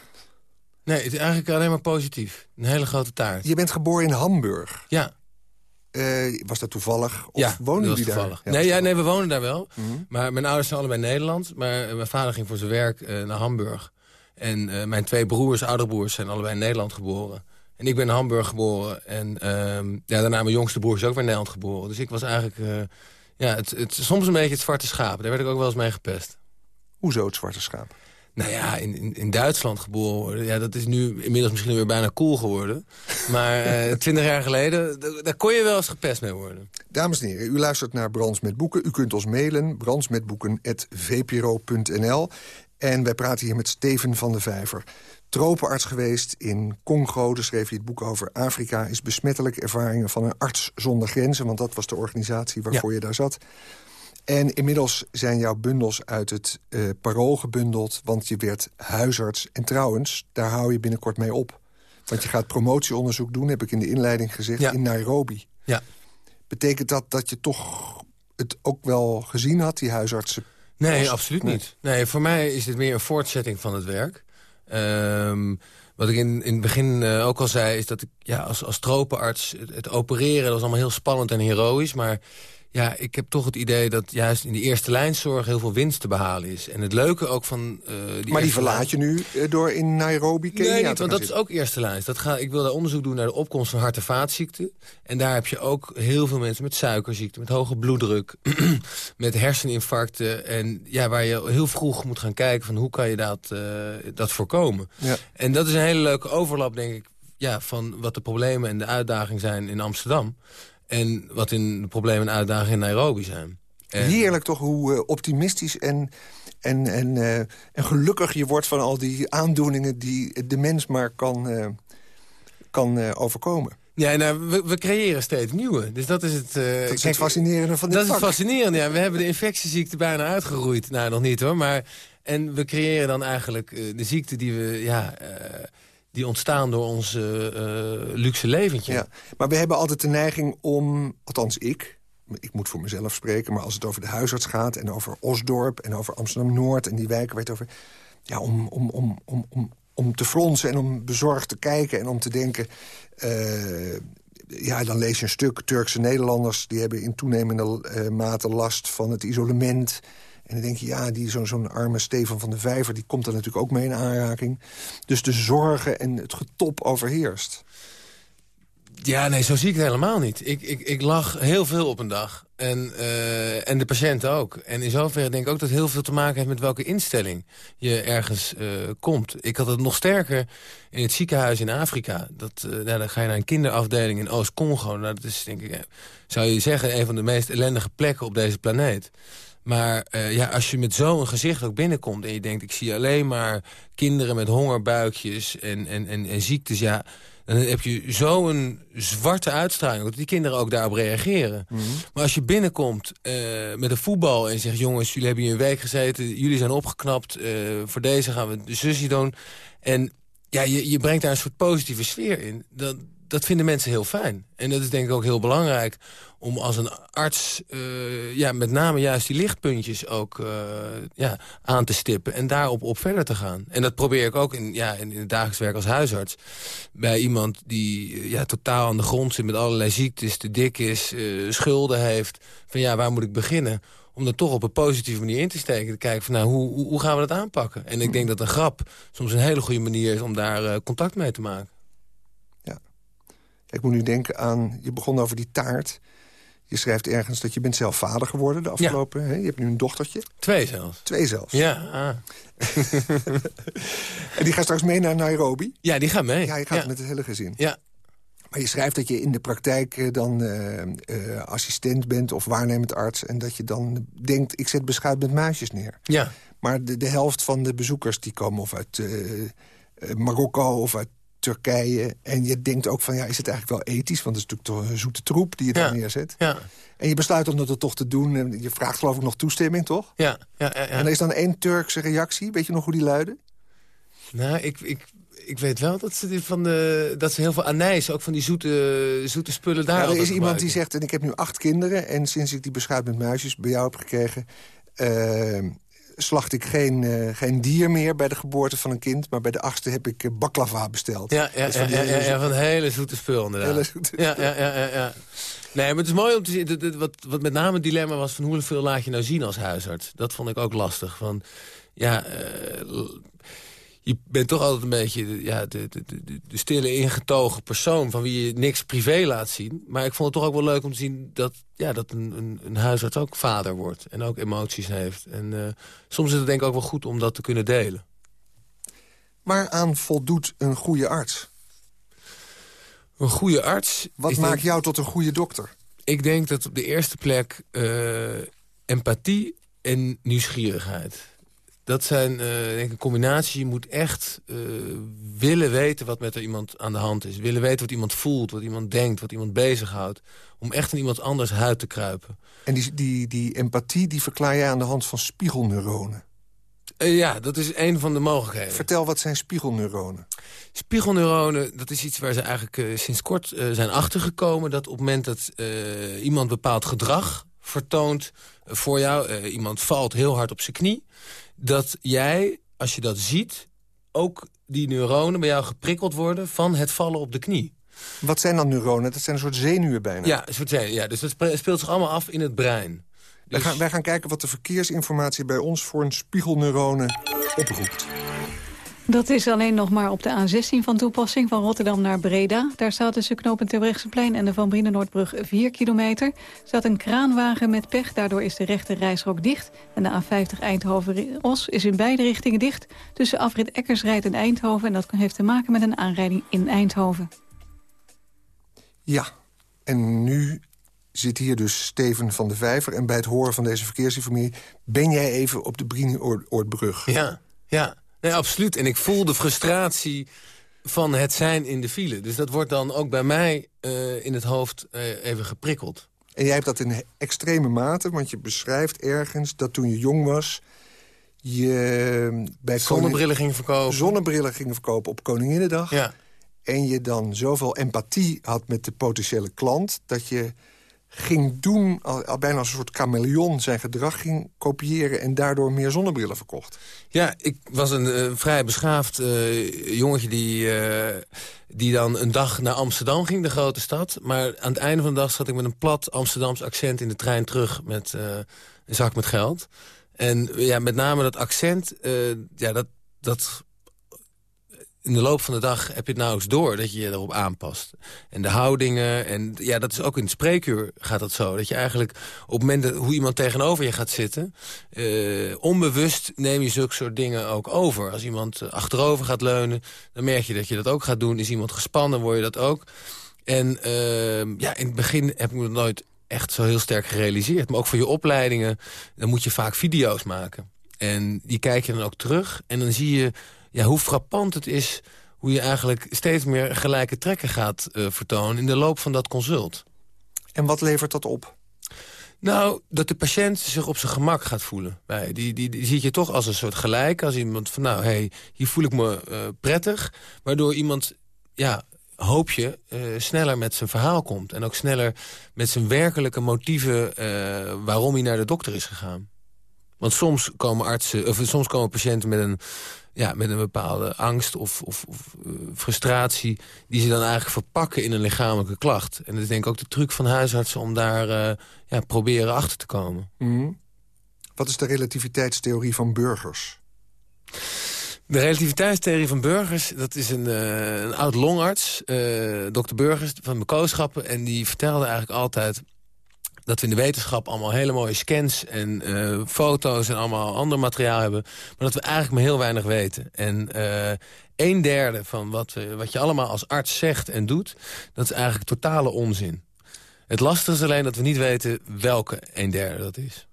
H: Nee, het is eigenlijk alleen maar positief. Een hele grote taart.
G: Je bent geboren in Hamburg.
H: Ja.
G: Uh, was dat toevallig? Of
H: ja,
G: wonen
H: dat
G: jullie daar?
H: Toevallig. Ja, nee, ja, nee, we wonen daar wel. Mm -hmm. Maar mijn ouders zijn allebei Nederland. Maar mijn vader ging voor zijn werk uh, naar Hamburg. En uh, mijn twee broers, oudere broers, zijn allebei in Nederland geboren. En ik ben in Hamburg geboren. En ja, daarna mijn jongste broer is ook weer in Nederland geboren. Dus ik was eigenlijk ja, het, het, soms een beetje het zwarte schaap. Daar werd ik ook wel eens mee gepest.
G: Hoezo het zwarte schaap?
H: Nou ja, in, in, in, Duitsland geboren worden. Ja, dat is nu inmiddels misschien weer bijna cool geworden. Maar eh, twintig jaar geleden, daar kon je wel eens gepest mee worden.
G: Dames en heren, u luistert naar Brands met Boeken. U kunt ons mailen, brandsmetboeken.vpro.nl. En wij praten hier met Steven van de Vijver. Tropenarts geweest in Congo, daar schreef hij het boek over Afrika... is besmettelijke ervaringen van een arts zonder grenzen... want dat was de organisatie waarvoor je daar zat... En inmiddels zijn jouw bundels uit het uh, parool gebundeld... want je werd huisarts. En trouwens, daar hou je binnenkort mee op. Want je gaat promotieonderzoek doen, heb ik in de inleiding gezegd... in Nairobi.
H: Ja.
G: Betekent dat dat je toch het ook wel gezien had, die huisartsen?
H: Nee, absoluut niet. Nee, voor mij is dit meer een voortzetting van het werk. Um, wat ik in, in het begin uh, ook al zei, is dat ik ja, als, als tropenarts... Het, het opereren, dat was allemaal heel spannend en heroïs... maar ja, ik heb toch het idee dat juist in die eerste lijnzorg heel veel winst te behalen is. En het leuke ook van... Uh,
G: die maar die verlaat je nu uh, door in Nairobi, Kenia
H: Nee, niet, want dat is ook eerste lijn. Dat ga, ik wil daar onderzoek doen naar de opkomst van hart- en vaatziekten. En daar heb je ook heel veel mensen met suikerziekte, met hoge bloeddruk... met herseninfarcten. En ja, waar je heel vroeg moet gaan kijken van hoe kan je dat, uh, dat voorkomen. Ja. En dat is een hele leuke overlap, denk ik, ja, van wat de problemen en de uitdagingen zijn in Amsterdam. En wat in de problemen en uitdagingen in Nairobi zijn.
G: En... Heerlijk toch hoe uh, optimistisch en, en, en, uh, en gelukkig je wordt... van al die aandoeningen die de mens maar kan, uh, kan overkomen.
H: Ja, nou, we, we, creëren steeds nieuwe. Dus dat is het...
G: dat is het fascinerende van dit
H: Dat
G: vak.
H: is het fascinerende, ja. We hebben de infectieziekte bijna uitgeroeid. Nou, nog niet hoor, maar... En we creëren dan eigenlijk de ziekte die we... Ja, die ontstaan door ons uh, luxe leventje. Ja,
G: maar we hebben altijd de neiging om, althans ik... ik moet voor mezelf spreken, maar als het over de huisarts gaat... en over Osdorp en over Amsterdam-Noord en die wijken... Het over, ja, om, om, om, om, om, om te fronsen en om bezorgd te kijken en om te denken... Uh, ja, dan lees je een stuk Turkse Nederlanders... die hebben in toenemende uh, mate last van het isolement... En dan denk je, ja, zo'n zo'n arme Stefan van de Vijver... die komt er natuurlijk ook mee in aanraking. Dus de zorgen en het getop overheerst.
H: Ja, nee, zo zie ik het helemaal niet. Ik, ik, ik lach heel veel op een dag. En, uh, en de patiënten ook. En in zoverre denk ik ook dat het heel veel te maken heeft... met welke instelling je ergens uh, komt. Ik had het nog sterker in het ziekenhuis in Afrika. Dat, uh, nou, dan ga je naar een kinderafdeling in Oost-Congo. Nou, dat is, denk ik, zou je zeggen... een van de meest ellendige plekken op deze planeet. Maar uh, ja, als je met zo'n gezicht ook binnenkomt... en je denkt, ik zie alleen maar kinderen met hongerbuikjes en, en, en, en ziektes... ja, dan heb je zo'n zwarte uitstraling... dat die kinderen ook daarop reageren. Mm -hmm. Maar als je binnenkomt uh, met een voetbal en zegt... jongens, jullie hebben hier een week gezeten, jullie zijn opgeknapt... Uh, voor deze gaan we de zusje doen... en ja, je, je brengt daar een soort positieve sfeer in... Dat, dat vinden mensen heel fijn. En dat is denk ik ook heel belangrijk om als een arts uh, ja, met name juist die lichtpuntjes ook uh, ja, aan te stippen... en daarop op verder te gaan. En dat probeer ik ook in, ja, in, het dagelijks werk als huisarts. Bij iemand die ja, totaal aan de grond zit met allerlei ziektes... te dik is, schulden heeft. Van ja, waar moet ik beginnen? om er toch op een positieve manier in te steken. Te kijken van nou, hoe, hoe, hoe gaan we dat aanpakken? En ik denk dat een grap soms een hele goede manier is om daar contact mee te maken.
G: Ik moet nu denken aan, je begon over die taart. Je schrijft ergens dat je bent zelf vader geworden de afgelopen... Ja. Hè? Je hebt nu een dochtertje.
H: Twee zelfs.
G: Twee zelfs.
H: Ja. Ah.
G: en die gaat straks mee naar Nairobi?
H: Ja, die gaat mee.
G: Ja, je gaat
H: ja.
G: met het hele gezin.
H: Ja.
G: Maar je schrijft dat je in de praktijk dan uh, uh, assistent bent of waarnemend arts... en dat je dan denkt, ik zet beschuit met muisjes neer.
H: Ja.
G: Maar de, de helft van de bezoekers die komen of uit uh, Marokko of uit Turkije. En je denkt ook van, ja, is het eigenlijk wel ethisch? Want het is natuurlijk toch een zoete troep die je daar neerzet.
H: Ja.
G: En je besluit om dat toch te doen. En je vraagt geloof ik nog toestemming, toch?
H: Ja. ja, ja, ja.
G: En er is dan één Turkse reactie. Weet je nog hoe die luidde?
H: Nou, ik, ik, ik weet wel dat ze, van de, dat ze heel veel anijs, ook van die zoete, zoete spullen daar
G: Er is iemand die zegt, en ik heb nu acht kinderen... en sinds ik die beschuit met muisjes bij jou heb gekregen... Uh, slacht ik geen, uh, geen dier meer bij de geboorte van een kind... maar bij de achtste heb ik uh, baklava besteld.
H: Ja, ja, van, ja, ja, ja, van hele zoete spul inderdaad. Hele zoete ja, ja, ja, ja, ja. Nee, maar het is mooi om te zien... Wat, wat met name het dilemma was van hoeveel laat je nou zien als huisarts. Dat vond ik ook lastig. Van, ja, uh, je bent toch altijd een beetje de, ja, de, de, de, de stille ingetogen persoon... van wie je niks privé laat zien. Maar ik vond het toch ook wel leuk om te zien dat, ja, dat een, een, een huisarts ook vader wordt. En ook emoties heeft. En uh, soms is het denk ik ook wel goed om dat te kunnen delen.
G: Maar aan voldoet een goede arts?
H: Een goede arts...
G: Wat maakt denk, jou tot een goede dokter?
H: Ik denk dat op de eerste plek uh, empathie en nieuwsgierigheid dat zijn uh, denk ik, een combinatie. Je moet echt uh, willen weten wat met er iemand aan de hand is. Willen weten wat iemand voelt, wat iemand denkt, wat iemand bezighoudt. Om echt in iemand anders huid te kruipen.
G: En die, die, die empathie die verklaar jij aan de hand van spiegelneuronen?
H: Uh, ja, dat is een van de mogelijkheden.
G: Vertel, wat zijn spiegelneuronen?
H: Spiegelneuronen, dat is iets waar ze eigenlijk sinds kort zijn achtergekomen. Dat op het moment dat iemand bepaald gedrag vertoont voor jou... iemand valt heel hard op zijn knie dat jij, als je dat ziet... ook die neuronen bij jou geprikkeld worden van het vallen op de knie.
G: Wat zijn dan neuronen? Dat zijn een soort zenuwen bijna.
H: Ja, een soort zenuwen, ja dus dat speelt zich allemaal af in het brein. Dus...
G: Wij, gaan, wij gaan kijken wat de verkeersinformatie bij ons voor een spiegelneuronen oproept.
J: Dat is alleen nog maar op de A16 van toepassing van Rotterdam naar Breda. Daar staat tussen knooppunt Terbrechtseplein en de Van Brienenoordbrug 4 kilometer. Er staat een kraanwagen met pech, daardoor is de rechte reisrook dicht. En de A50 Eindhoven-Os is in beide richtingen dicht. Tussen afrit Eckersrijd en Eindhoven. En dat heeft te maken met een aanrijding in Eindhoven.
G: Ja, en nu zit hier dus Steven van de Vijver. En bij het horen van deze verkeersinformatie ben jij even op de Brienenoordbrug.
H: Ja, ja. Nee, absoluut. En ik voel de frustratie van het zijn in de file. Dus dat wordt dan ook bij mij uh, in het hoofd uh, even geprikkeld.
G: En jij hebt dat in extreme mate, want je beschrijft ergens... dat toen je jong was, je bij
H: Zonnebrillen ging verkopen.
G: Zonnebrillen ging verkopen op Koninginnedag.
H: Ja.
G: En je dan zoveel empathie had met de potentiële klant... dat je ging doen, al, bijna als een soort chameleon... zijn gedrag ging kopiëren en daardoor meer zonnebrillen verkocht.
H: Ja, ik was een uh, vrij beschaafd uh, jongetje die, uh, die dan een dag naar Amsterdam ging, de grote stad. Maar aan het einde van de dag zat ik met een plat Amsterdams accent in de trein terug... met een zak met geld. En ja, met name dat accent, ja, dat, dat in de loop van de dag heb je het eens door dat je je erop aanpast. En de houdingen, en ja, dat is ook in het spreekuur gaat dat zo. Dat je eigenlijk op het moment dat, hoe iemand tegenover je gaat zitten... Uh, onbewust neem je zulke soort dingen ook over. Als iemand eh, achterover gaat leunen, dan merk je dat je dat ook gaat doen. Is iemand gespannen, word je dat ook. En uh, ja, in het begin heb ik me nooit echt zo heel sterk gerealiseerd. Maar ook voor je opleidingen, dan moet je vaak video's maken. En die kijk je dan ook terug en dan zie je ja, hoe frappant het is hoe je eigenlijk steeds meer gelijke trekken gaat uh, vertonen... in de loop van dat consult.
G: En wat levert dat op?
H: Nou, dat de patiënt zich op zijn gemak gaat voelen. Bij. Die, die, die ziet je toch als een soort gelijk. Als iemand van, nou, hey, hier voel ik me uh, prettig. Waardoor iemand, ja, hoop je, uh, sneller met zijn verhaal komt. En ook sneller met zijn werkelijke motieven... waarom hij naar de dokter is gegaan. Want soms komen artsen, of soms komen patiënten met een ja, met een bepaalde angst of, of, of uh, frustratie... die ze dan eigenlijk verpakken in een lichamelijke klacht. En dat is denk ik ook de truc van huisartsen om daar uh, ja, proberen achter te komen.
G: Mm. Wat is de relativiteitstheorie van burgers?
H: De relativiteitstheorie van Burgers, dat is een, uh, een oud longarts, dokter Burgers van mijn kooschappen. En die vertelde eigenlijk altijd dat we in de wetenschap allemaal hele mooie scans en uh, foto's en allemaal ander materiaal hebben. Maar dat we eigenlijk maar heel weinig weten. En uh, een derde van wat, we, wat je allemaal als arts zegt en doet, dat is eigenlijk totale onzin. Het lastige is alleen dat we niet weten welke een derde dat is.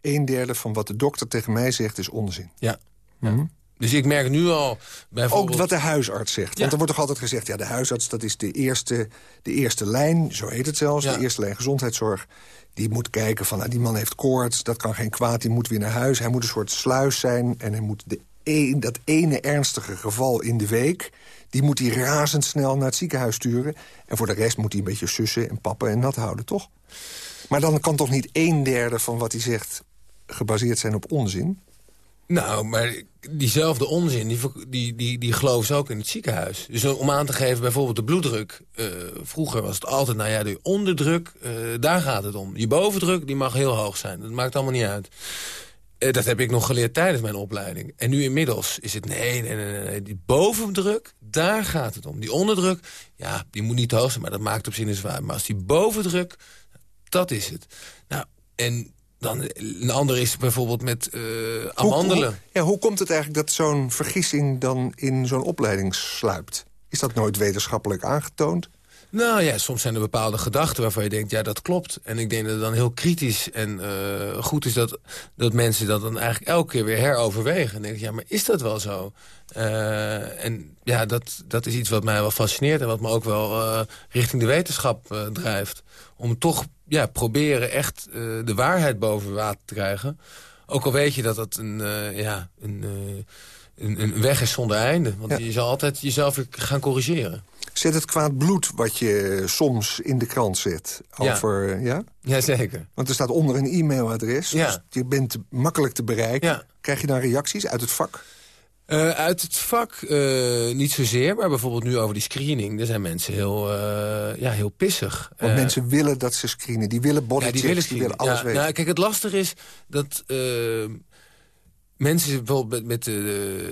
G: Een derde van wat de dokter tegen mij zegt is onzin.
H: Ja. Mm dus ik merk nu al bijvoorbeeld...
G: Ook wat de huisarts zegt. Want er wordt toch altijd gezegd... ja, de huisarts dat is de eerste, de eerste lijn, zo heet het zelfs... de eerste lijn gezondheidszorg. Die moet kijken van, nou, die man heeft koorts, dat kan geen kwaad... die moet weer naar huis, hij moet een soort sluis zijn... en hij moet de een, dat ene ernstige geval in de week... die moet hij razendsnel naar het ziekenhuis sturen... en voor de rest moet hij een beetje sussen en pappen en nat houden, toch? Maar dan kan toch niet een derde van wat hij zegt... gebaseerd zijn op onzin?
H: Nou, maar diezelfde onzin, die, die, die, die geloven ze ook in het ziekenhuis. Dus om aan te geven, bijvoorbeeld de bloeddruk. Uh, vroeger was het altijd, nou ja, de onderdruk, uh, daar gaat het om. Je bovendruk, die mag heel hoog zijn. Dat maakt allemaal niet uit. Eh, dat heb ik nog geleerd tijdens mijn opleiding. En nu inmiddels is het nee, nee, nee, nee. Die bovendruk, daar gaat het om. Die onderdruk, ja, die moet niet hoog zijn, maar dat maakt op zin zwaar. Maar als die bovendruk, dat is het. Nou, en dan een ander is bijvoorbeeld met uh, amandelen.
G: Hoe, hoe, ja, hoe komt het eigenlijk dat zo'n vergissing dan in zo'n opleiding sluipt? Is dat nooit wetenschappelijk aangetoond?
H: Nou ja, soms zijn er bepaalde gedachten waarvan je denkt, ja, dat klopt. En ik denk dat het dan heel kritisch en uh, goed is dat, dat mensen dat dan eigenlijk elke keer weer heroverwegen. En denk ja, maar is dat wel zo? Uh, en ja, dat, dat is iets wat mij wel fascineert en wat me ook wel uh, richting de wetenschap drijft. Om toch ja, proberen echt de waarheid boven water te krijgen. Ook al weet je dat dat een, ja, een, een, een, weg is zonder einde. Want je zal altijd jezelf gaan corrigeren.
G: Zet het kwaad bloed wat je soms in de krant zet? Over, ja. ja?
H: Jazeker.
G: Want er staat onder een e-mailadres. Ja. Dus je bent makkelijk te bereiken. Ja. Krijg je dan reacties uit het vak?
H: Uh, uit het vak uh, niet zozeer, maar bijvoorbeeld nu over die screening. Daar zijn mensen heel, uh, ja, heel pissig.
G: Want mensen willen dat ze screenen. Die willen bodychecks, ja, die, willen, die willen alles ja, weten.
H: Nou, kijk, het lastige is dat mensen bijvoorbeeld met, met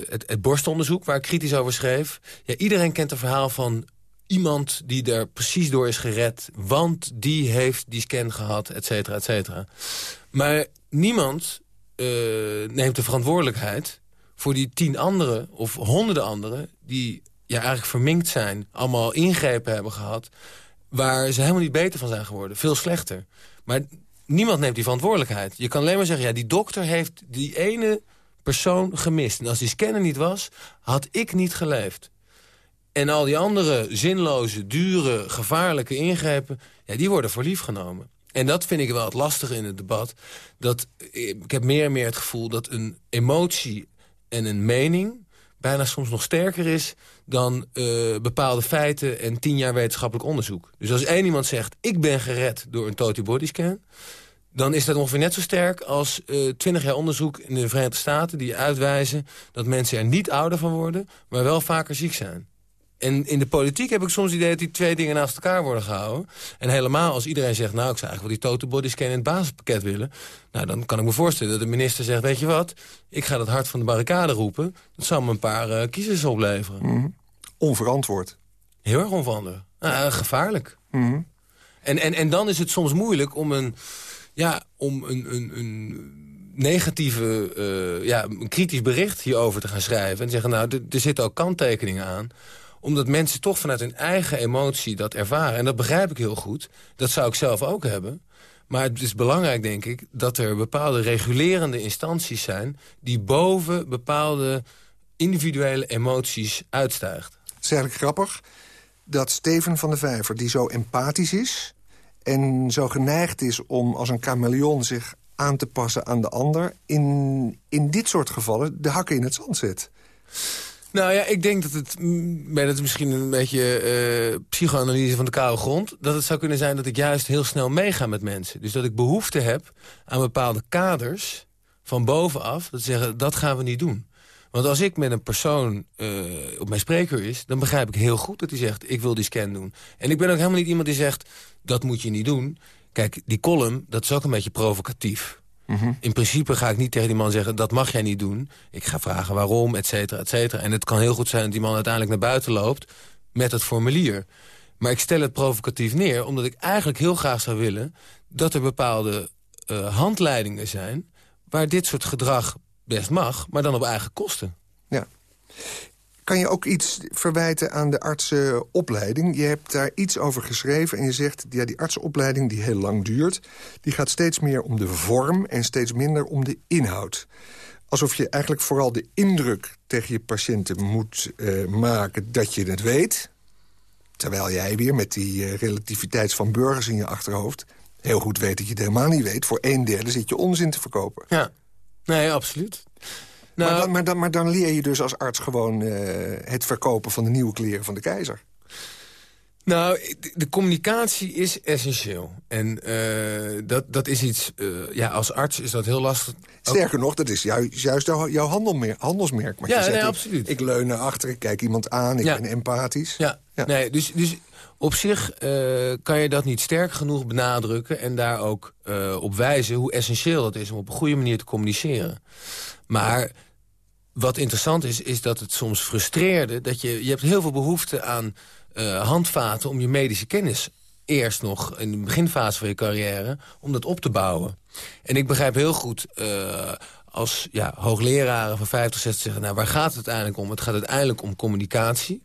H: het, het, borstonderzoek... waar ik kritisch over schreef... Ja, iedereen kent het verhaal van iemand die er precies door is gered... want die heeft die scan gehad, et cetera, et cetera. Maar niemand uh, neemt de verantwoordelijkheid voor die tien anderen... of honderden anderen die ja, eigenlijk verminkt zijn... allemaal ingrepen hebben gehad... waar ze helemaal niet beter van zijn geworden. Veel slechter. Maar niemand neemt die verantwoordelijkheid. Je kan alleen maar zeggen, ja, die dokter heeft die ene persoon gemist. En als die scanner niet was, had ik niet geleefd. En al die andere zinloze, dure, gevaarlijke ingrepen... Ja, die worden voor lief genomen. En dat vind ik wel het lastige in het debat. Dat, ik heb meer en meer het gevoel dat een emotie en een mening... bijna soms nog sterker is dan uh, bepaalde feiten en tien jaar wetenschappelijk onderzoek. Dus als één iemand zegt, ik ben gered door een total body scan dan is dat ongeveer net zo sterk als uh, 20 jaar onderzoek in de Verenigde Staten... die uitwijzen dat mensen er niet ouder van worden... maar wel vaker ziek zijn. En in de politiek heb ik soms het idee dat die twee dingen naast elkaar worden gehouden. En helemaal als iedereen zegt, nou, ik zou eigenlijk wel die total body scan in het basispakket willen. Nou, dan kan ik me voorstellen dat de minister zegt, weet je wat, ik ga het hart van de barricade roepen. Dat zal me een paar uh, kiezers opleveren.
G: Mm Onverantwoord.
H: Heel erg onverantwoord. Uh, gevaarlijk. Mm en, en, en dan is het soms moeilijk om een, ja, om een, een, een negatieve, uh, ja, een kritisch bericht hierover te gaan schrijven. En zeggen, nou, er zitten ook kanttekeningen aan omdat mensen toch vanuit hun eigen emotie dat ervaren. En dat begrijp ik heel goed. Dat zou ik zelf ook hebben. Maar het is belangrijk, denk ik, dat er bepaalde regulerende instanties zijn... die boven bepaalde individuele emoties uitstijgt.
G: Het is eigenlijk grappig dat Steven van der Vijver, die zo empathisch is... en zo geneigd is om als een chameleon zich aan te passen aan de ander... in, in dit soort gevallen de hakken in het zand zet.
H: Nou ja, ik denk dat het, maar dat is misschien een beetje uh, psychoanalyse van de koude grond... dat het zou kunnen zijn dat ik juist heel snel meega met mensen. Dus dat ik behoefte heb aan bepaalde kaders van bovenaf... dat zeggen, dat gaan we niet doen. Want als ik met een persoon uh, op mijn spreker is... dan begrijp ik heel goed dat hij zegt, ik wil die scan doen. En ik ben ook helemaal niet iemand die zegt, dat moet je niet doen. Kijk, die column, dat is ook een beetje provocatief. Mhm. In principe ga ik niet tegen die man zeggen, dat mag jij niet doen. Ik ga vragen waarom, et cetera, et cetera. En het kan heel goed zijn dat die man uiteindelijk naar buiten loopt... met het formulier. Maar ik stel het provocatief neer, omdat ik eigenlijk heel graag zou willen... dat er bepaalde uh, handleidingen zijn... waar dit soort gedrag best mag, maar dan op eigen kosten.
G: Ja. Kan je ook iets verwijten aan de artsenopleiding? Je hebt daar iets over geschreven en je zegt... ja, die artsenopleiding die heel lang duurt... die gaat steeds meer om de vorm en steeds minder om de inhoud. Alsof je eigenlijk vooral de indruk tegen je patiënten moet uh, maken dat je het weet... terwijl jij weer met die uh, relativiteit van burgers in je achterhoofd... heel goed weet dat je het helemaal niet weet. Voor een derde zit je onzin te verkopen.
H: Ja, nee, absoluut.
G: Nou, maar, dan, maar, dan, maar, dan, leer je dus als arts gewoon uh, het verkopen van de nieuwe kleren van de keizer.
H: Nou, de, communicatie is essentieel. En uh, dat, dat is iets, uh, ja, als arts is dat heel lastig.
G: Sterker nog, dat is juist, juist jouw handelsmerk.
H: Maar ja, nee, absoluut.
G: Ik, leun naar achter, ik kijk iemand aan, ik ben empathisch.
H: Ja, ja. Nee, dus, dus op zich uh, kan je dat niet sterk genoeg benadrukken... en daar ook op wijzen hoe essentieel dat is om op een goede manier te communiceren. Maar wat interessant is, is dat het soms frustreerde... dat je, je hebt heel veel behoefte aan uh, handvaten om je medische kennis eerst nog in de beginfase van je carrière... om dat op te bouwen. En ik begrijp heel goed als ja, hoogleraren van 50, 60 zeggen... nou, waar gaat het uiteindelijk om? Het gaat uiteindelijk om communicatie.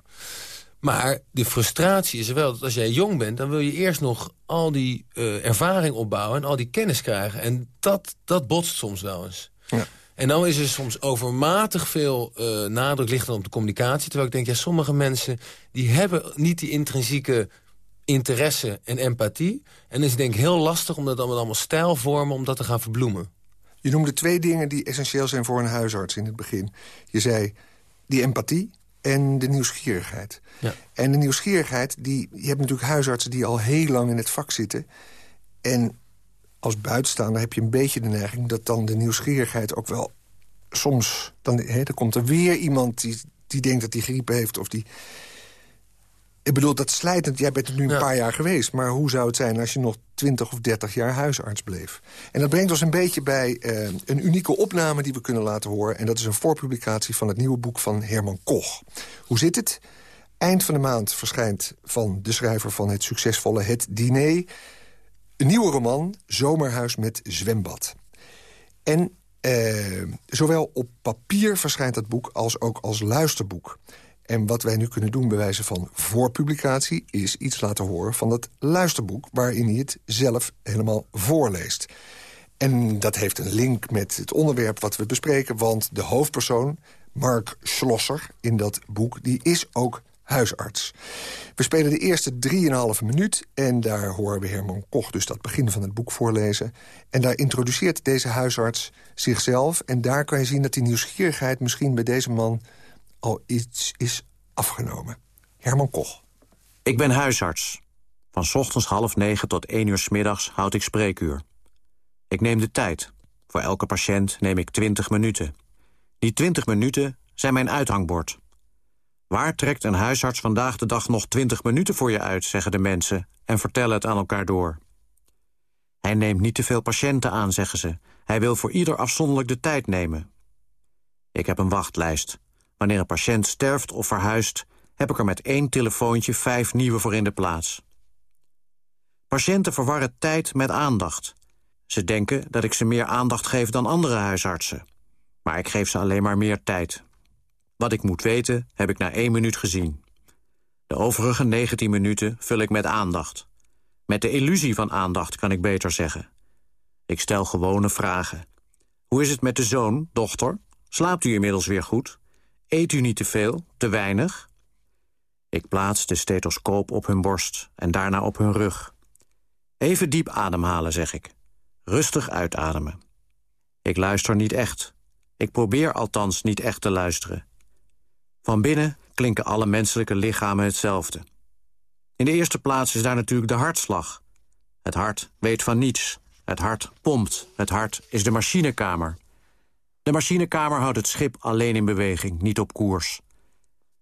H: Maar de frustratie is er wel dat als jij jong bent... dan wil je eerst nog al die uh, ervaring opbouwen en al die kennis krijgen. En dat, dat botst soms wel eens. Ja. En dan is er soms overmatig veel uh, nadruk ligt dan op de communicatie. Terwijl ik denk, ja, sommige mensen die hebben niet die intrinsieke interesse en empathie. En dan is het denk ik heel lastig om dat allemaal, allemaal stijl vormen om dat te gaan verbloemen.
G: Je noemde twee dingen die essentieel zijn voor een huisarts in het begin. Je zei die empathie en de nieuwsgierigheid. Ja. En de nieuwsgierigheid, die, je hebt natuurlijk huisartsen die al heel lang in het vak zitten. En als buitenstaander heb je een beetje de neiging... dat dan de nieuwsgierigheid ook wel soms... Dan, he, er komt er weer iemand die, die denkt dat hij griep heeft... of die... Ik bedoel, dat slijtend, jij bent er nu een paar jaar geweest... maar hoe zou het zijn als je nog 20 of 30 jaar huisarts bleef? En dat brengt ons een beetje bij eh, een unieke opname die we kunnen laten horen... en dat is een voorpublicatie van het nieuwe boek van Herman Koch. Hoe zit het? Eind van de maand verschijnt van de schrijver van het succesvolle Het Diner... Een nieuwe roman, Zomerhuis met zwembad. En eh, zowel op papier verschijnt dat boek als ook als luisterboek. En wat wij nu kunnen doen bij wijze van voorpublicatie... is iets laten horen van het luisterboek... waarin hij het zelf helemaal voorleest. En dat heeft een link met het onderwerp wat we bespreken... want de hoofdpersoon, Mark Schlosser, in dat boek... die is ook huisarts. We spelen de eerste 3,5 minuut en daar horen we Herman Koch dus dat begin van het boek voorlezen. En daar introduceert deze huisarts zichzelf en daar kan je zien dat die nieuwsgierigheid misschien bij deze man al iets is afgenomen. Herman Koch.
K: Ik ben huisarts. Van ochtends half negen tot één uur s middags houd ik spreekuur. Ik neem de tijd. Voor elke patiënt neem ik 20 minuten. Die 20 minuten zijn mijn uithangbord. Waar trekt een huisarts vandaag de dag nog 20 minuten voor je uit, zeggen de mensen, en vertellen het aan elkaar door. Hij neemt niet te veel patiënten aan, zeggen ze. Hij wil voor ieder afzonderlijk de tijd nemen. Ik heb een wachtlijst. Wanneer een patiënt sterft of verhuist... heb ik er met één telefoontje vijf nieuwe voor in de plaats. Patiënten verwarren tijd met aandacht. Ze denken dat ik ze meer aandacht geef dan andere huisartsen. Maar ik geef ze alleen maar meer tijd. Wat ik moet weten, heb ik na één minuut gezien. De overige 19 minuten vul ik met aandacht. Met de illusie van aandacht, kan ik beter zeggen. Ik stel gewone vragen. Hoe is het met de zoon, dochter? Slaapt u inmiddels weer goed? Eet u niet te veel, te weinig? Ik plaats de stethoscoop op hun borst en daarna op hun rug. Even diep ademhalen, zeg ik. Rustig uitademen. Ik luister niet echt. Ik probeer althans niet echt te luisteren. Van binnen klinken alle menselijke lichamen hetzelfde. In de eerste plaats is daar natuurlijk de hartslag. Het hart weet van niets. Het hart pompt. Het hart is de machinekamer. De machinekamer houdt het schip alleen in beweging, niet op koers.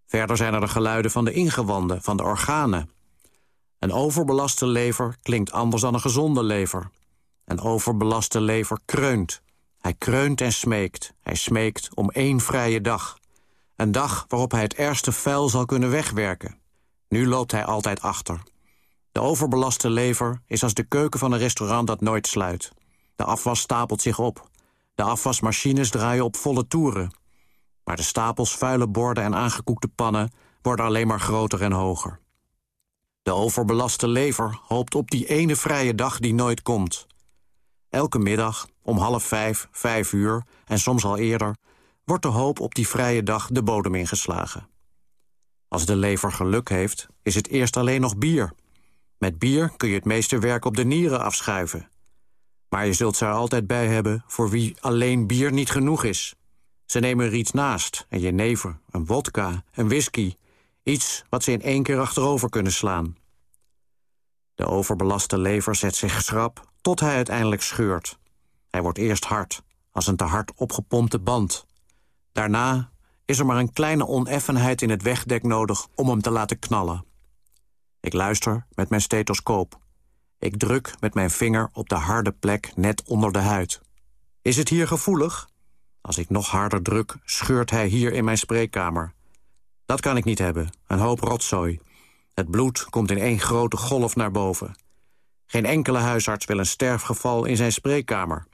K: Verder zijn er de geluiden van de ingewanden, van de organen. Een overbelaste lever klinkt anders dan een gezonde lever. Een overbelaste lever kreunt. Hij kreunt en smeekt. Hij smeekt om één vrije dag. Een dag waarop hij het ergste vuil zal kunnen wegwerken. Nu loopt hij altijd achter. De overbelaste lever is als de keuken van een restaurant dat nooit sluit. De afwas stapelt zich op. De afwasmachines draaien op volle toeren. Maar de stapels vuile borden en aangekoekte pannen... worden alleen maar groter en hoger. De overbelaste lever hoopt op die ene vrije dag die nooit komt. Elke middag, om half vijf, vijf uur en soms al eerder wordt de hoop op die vrije dag de bodem ingeslagen. Als de lever geluk heeft, is het eerst alleen nog bier. Met bier kun je het meeste werk op de nieren afschuiven. Maar je zult ze er altijd bij hebben voor wie alleen bier niet genoeg is. Ze nemen er iets naast, een jenever, een wodka, een whisky... iets wat ze in één keer achterover kunnen slaan. De overbelaste lever zet zich schrap tot hij uiteindelijk scheurt. Hij wordt eerst hard, als een te hard opgepompte band. Daarna is er maar een kleine oneffenheid in het wegdek nodig om hem te laten knallen. Ik luister met mijn stethoscoop. Ik druk met mijn vinger op de harde plek net onder de huid. Is het hier gevoelig? Als ik nog harder druk, scheurt hij hier in mijn spreekkamer. Dat kan ik niet hebben, een hoop rotzooi. Het bloed komt in één grote golf naar boven. Geen enkele huisarts wil een sterfgeval in zijn spreekkamer.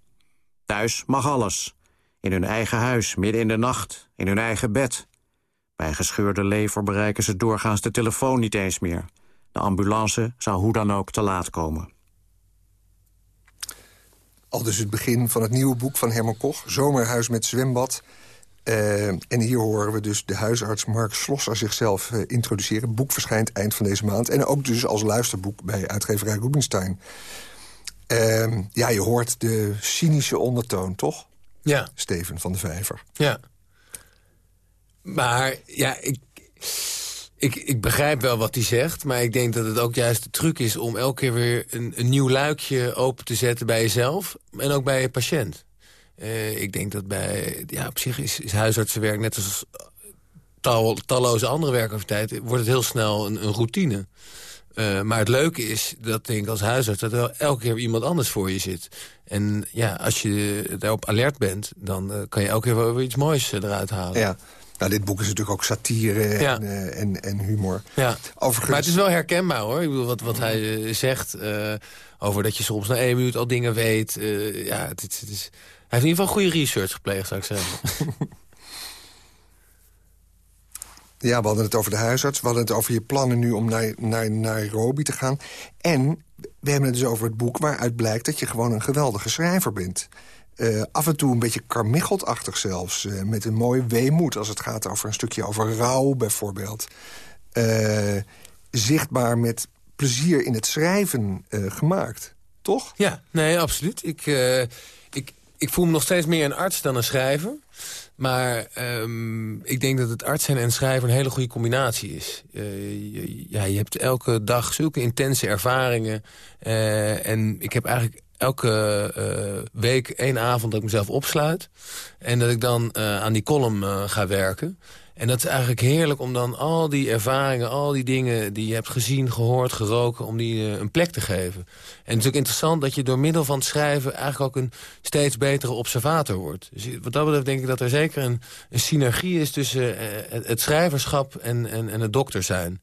K: Thuis mag alles. In hun eigen huis, midden in de nacht, in hun eigen bed. Bij gescheurde lever bereiken ze doorgaans de telefoon niet eens meer. De ambulance zou hoe dan ook te laat komen.
G: Al dus het begin van het nieuwe boek van Herman Koch... Zomerhuis met zwembad. Uh, en hier horen we dus de huisarts Mark Slosser zichzelf uh, introduceren. Het boek verschijnt eind van deze maand. En ook dus als luisterboek bij uitgeverij Rubinstein. Uh, ja, je hoort de cynische ondertoon, toch?
H: Ja.
G: Steven van de Vijver.
H: Ja. Maar ja, ik, ik, ik begrijp wel wat hij zegt. Maar ik denk dat het ook juist de truc is om elke keer weer een, een nieuw luikje open te zetten bij jezelf. En ook bij je patiënt. Uh, ik denk dat bij, ja, op zich is, is huisartsenwerk net als tal, talloze andere werkactiviteiten... wordt het heel snel een, een routine. Uh, maar het leuke is, dat denk ik als huisarts... dat er elke keer iemand anders voor je zit. En ja, als je daarop alert bent... dan kan je elke keer wel weer iets moois eruit halen.
G: Ja. Nou, dit boek is natuurlijk ook satire
H: Ja.
G: en, uh, en, en humor.
H: Ja.
G: Overigens...
H: Maar het is wel herkenbaar, hoor. Ik bedoel, wat, wat hij uh, zegt uh, over dat je soms na één minuut al dingen weet. ja, het, het, het is... Hij heeft in ieder geval goede research gepleegd, zou ik zeggen.
G: Ja, we hadden het over de huisarts. We hadden het over je plannen nu om naar, naar Nairobi te gaan. En we hebben het dus over het boek waaruit blijkt... dat je gewoon een geweldige schrijver bent. Uh, af en toe een beetje karmicheltachtig zelfs. Uh, met een mooie weemoed als het gaat over een stukje over rouw bijvoorbeeld. Uh, zichtbaar met plezier in het schrijven gemaakt. Toch?
H: Ja, nee, absoluut. Ik, ik, ik voel me nog steeds meer een arts dan een schrijver. Maar um, ik denk dat het arts zijn en schrijver een hele goede combinatie is. Je, ja, je hebt elke dag zulke intense ervaringen. en ik heb eigenlijk elke uh, week één avond dat ik mezelf opsluit. En dat ik dan uh, aan die column uh, ga werken. En dat is eigenlijk heerlijk om dan al die ervaringen, al die dingen die je hebt gezien, gehoord, geroken, om die een plek te geven. En het is ook interessant dat je door middel van het schrijven eigenlijk ook een steeds betere observator wordt. Dus wat dat betreft denk ik dat er zeker een, een synergie is tussen het, het schrijverschap en, en, en het dokter zijn.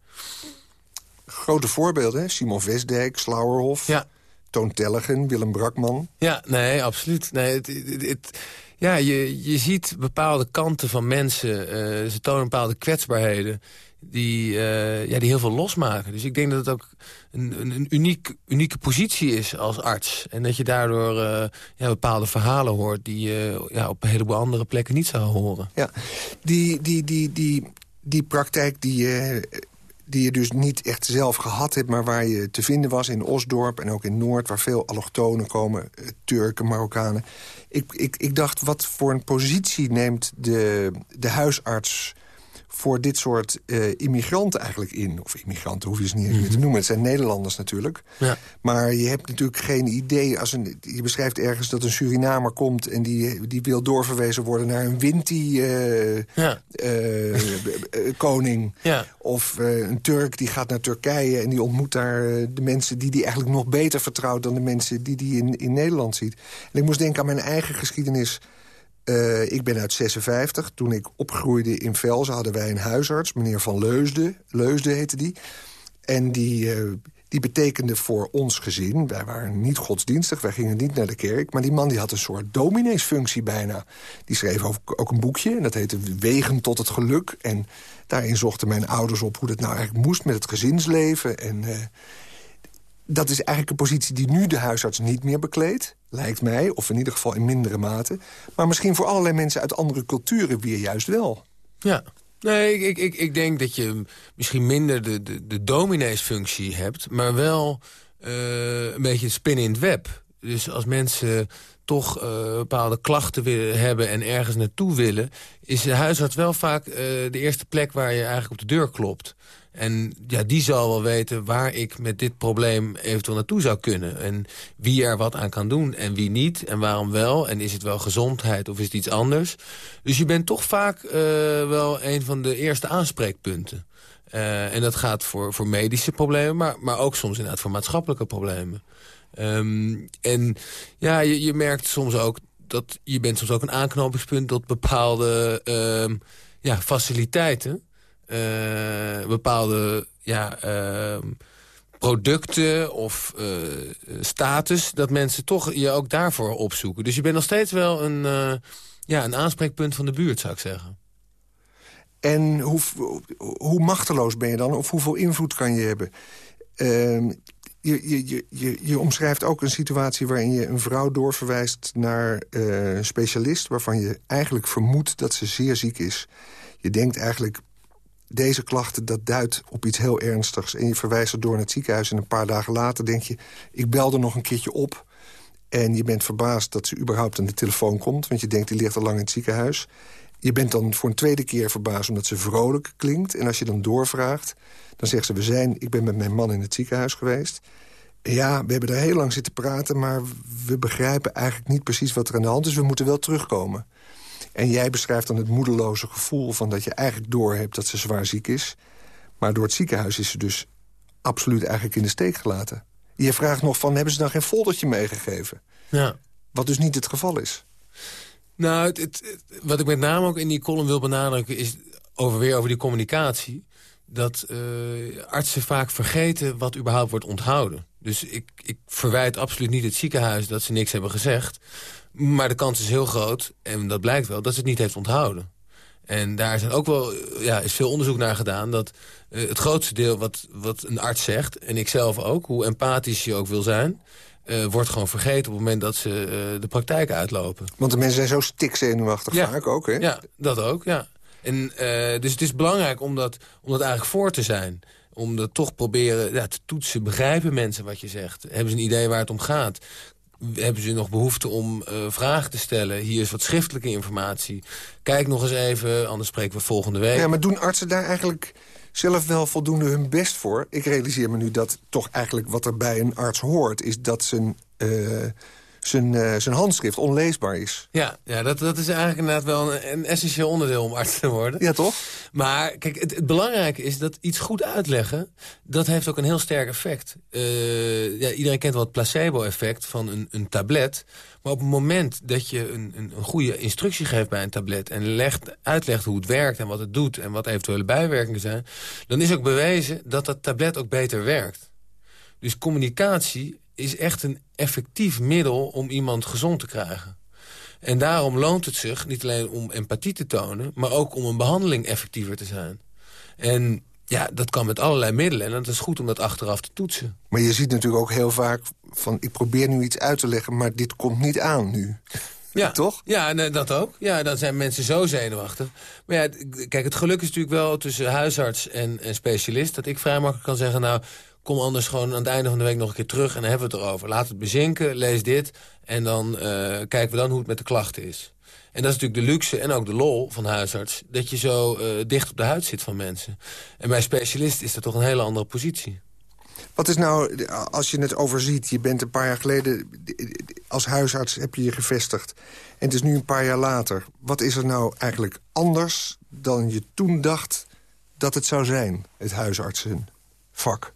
G: Grote voorbeelden, hè? Simon Vesdijk, Slauerhoff.
H: Ja.
G: Toon Tellegen, Willem Brakman.
H: Ja, nee, absoluut. Nee, het, het, het, ja, je, je ziet bepaalde kanten van mensen. Uh, ze tonen bepaalde kwetsbaarheden die, uh, ja, die heel veel losmaken. Dus ik denk dat het ook een, een, een uniek, unieke positie is als arts. En dat je daardoor uh, ja, bepaalde verhalen hoort... die je ja, op een heleboel andere plekken niet zou horen.
G: Ja, die, die, die, die, die praktijk die je die je dus niet echt zelf gehad hebt... maar waar je te vinden was in Osdorp en ook in Noord... waar veel allochtonen komen, Turken, Marokkanen. Ik, ik, ik dacht, wat voor een positie neemt de, de huisarts voor dit soort uh, immigranten eigenlijk in. Of immigranten hoef je ze niet eens meer te noemen. Het zijn Nederlanders natuurlijk.
H: Ja.
G: Maar je hebt natuurlijk geen idee... Als een, je beschrijft ergens dat een Surinamer komt... en die, die wil doorverwezen worden naar een Winti-koning.
H: Uh,
G: ja. ja. Of een Turk die gaat naar Turkije... en die ontmoet daar de mensen die die eigenlijk nog beter vertrouwt... dan de mensen die die in, in Nederland ziet. En ik moest denken aan mijn eigen geschiedenis... Uh, ik ben uit 56. Toen ik opgroeide in Velzen hadden wij een huisarts, meneer Van Leusden. Leusden heette die. En die, uh, die betekende voor ons gezin... wij waren niet godsdienstig, wij gingen niet naar de kerk... maar die man die had een soort domineesfunctie bijna. Die schreef ook, ook een boekje en dat heette Wegen tot het geluk. En daarin zochten mijn ouders op hoe dat nou eigenlijk moest met het gezinsleven. En uh, dat is eigenlijk een positie die nu de huisarts niet meer bekleedt lijkt mij, of in ieder geval in mindere mate. Maar misschien voor allerlei mensen uit andere culturen weer juist wel.
H: Ja, nee, ik, ik, ik denk dat je misschien minder de, de, de domineesfunctie hebt... maar wel uh, een beetje spin in het web. Dus als mensen toch uh, bepaalde klachten willen hebben en ergens naartoe willen... is de huisarts wel vaak uh, de eerste plek waar je eigenlijk op de deur klopt. En ja, die zal wel weten waar ik met dit probleem eventueel naartoe zou kunnen. En wie er wat aan kan doen en wie niet. En waarom wel. En is het wel gezondheid of is het iets anders. Dus je bent toch vaak uh, wel een van de eerste aanspreekpunten. En dat gaat voor, voor medische problemen, maar, maar ook soms inderdaad voor maatschappelijke problemen. Um, en ja, je, je merkt soms ook dat je bent soms ook een aanknopingspunt tot bepaalde um, ja, faciliteiten. Uh, bepaalde ja, uh, producten of uh, status... dat mensen toch je ook daarvoor opzoeken. Dus je bent nog steeds wel een, ja, een aanspreekpunt van de buurt, zou ik zeggen.
G: En hoe, hoe machteloos ben je dan? Of hoeveel invloed kan je hebben? Je, je, je, je omschrijft ook een situatie waarin je een vrouw doorverwijst naar uh, een specialist... waarvan je eigenlijk vermoedt dat ze zeer ziek is. Je denkt eigenlijk, deze klachten, dat duidt op iets heel ernstigs. En je verwijst haar door naar het ziekenhuis en een paar dagen later denk je... ik bel er nog een keertje op. En je bent verbaasd dat ze überhaupt aan de telefoon komt... want je denkt, die ligt al lang in het ziekenhuis. Je bent dan voor een tweede keer verbaasd omdat ze vrolijk klinkt. En als je dan doorvraagt, dan zegt ze... we zijn, ik ben met mijn man in het ziekenhuis geweest. Ja, we hebben er heel lang zitten praten... maar we begrijpen eigenlijk niet precies wat er aan de hand is. We moeten wel terugkomen. En jij beschrijft dan het moedeloze gevoel van dat je eigenlijk doorhebt dat ze zwaar ziek is. Maar door het ziekenhuis is ze dus absoluut eigenlijk in de steek gelaten. Je vraagt nog van, hebben ze dan geen foldertje meegegeven?
H: Ja.
G: Wat dus niet het geval is.
H: Nou, het, wat ik met name ook in die column wil benadrukken... is over, weer over die communicatie... dat uh, artsen vaak vergeten wat überhaupt wordt onthouden. Dus ik, ik verwijt absoluut niet het ziekenhuis dat ze niks hebben gezegd. Maar de kans is heel groot, en dat blijkt wel, dat ze het niet heeft onthouden. En daar zijn ook wel, ja, is veel onderzoek naar gedaan... dat uh, het grootste deel wat, wat een arts zegt, en ik zelf ook... hoe empathisch je ook wil zijn... Uh, wordt gewoon vergeten op het moment dat ze uh, de praktijk uitlopen.
G: Want de mensen zijn zo stikzenuwachtig ja. vaak ook, hè?
H: Ja, dat ook, ja. En, uh, dus het is belangrijk om dat, om dat eigenlijk voor te zijn. Om dat toch proberen ja, te toetsen. Begrijpen mensen wat je zegt? Hebben ze een idee waar het om gaat? hebben ze nog behoefte om vragen te stellen. Hier is wat schriftelijke informatie. Kijk nog eens even, anders spreken we volgende week.
G: Ja, maar doen artsen daar eigenlijk zelf wel voldoende hun best voor? Ik realiseer me nu dat toch eigenlijk wat er bij een arts hoort... is dat zijn... Uh, zijn, uh, zijn handschrift onleesbaar is.
H: Ja, ja dat, dat is eigenlijk inderdaad wel een, een, essentieel onderdeel om arts te worden.
G: Ja, toch?
H: Maar kijk, het, het, belangrijke is dat iets goed uitleggen... dat heeft ook een heel sterk effect. Uh, ja, iedereen kent wel het placebo-effect van een, een tablet. Maar op het moment dat je een, een, goede instructie geeft bij een tablet... en legt, uitlegt hoe het werkt en wat het doet... en wat eventuele bijwerkingen zijn... dan is ook bewezen dat dat tablet ook beter werkt. Dus communicatie is echt een effectief middel om iemand gezond te krijgen. En daarom loont het zich niet alleen om empathie te tonen... maar ook om een behandeling effectiever te zijn. En ja, dat kan met allerlei middelen. En het is goed om dat achteraf te toetsen.
G: Maar je ziet natuurlijk ook heel vaak van... ik probeer nu iets uit te leggen, maar dit komt niet aan nu.
H: Ja,
G: toch?
H: Ja, dat ook. Ja, dan zijn mensen zo zenuwachtig. Maar ja, kijk, het geluk is natuurlijk wel tussen huisarts en, en specialist... dat ik vrij makkelijk kan zeggen... nou, kom anders gewoon aan het einde van de week nog een keer terug... en dan hebben we het erover. Laat het bezinken, lees dit... en dan uh, kijken we dan hoe het met de klachten is. En dat is natuurlijk de luxe en ook de lol van huisarts... dat je zo uh, dicht op de huid zit van mensen. En bij specialist is dat toch een hele andere positie.
G: Wat is nou, als je het overziet... je bent een paar jaar geleden als huisarts heb je je gevestigd... en het is nu een paar jaar later. Wat is er nou eigenlijk anders dan je toen dacht dat het zou zijn... het huisartsenvak?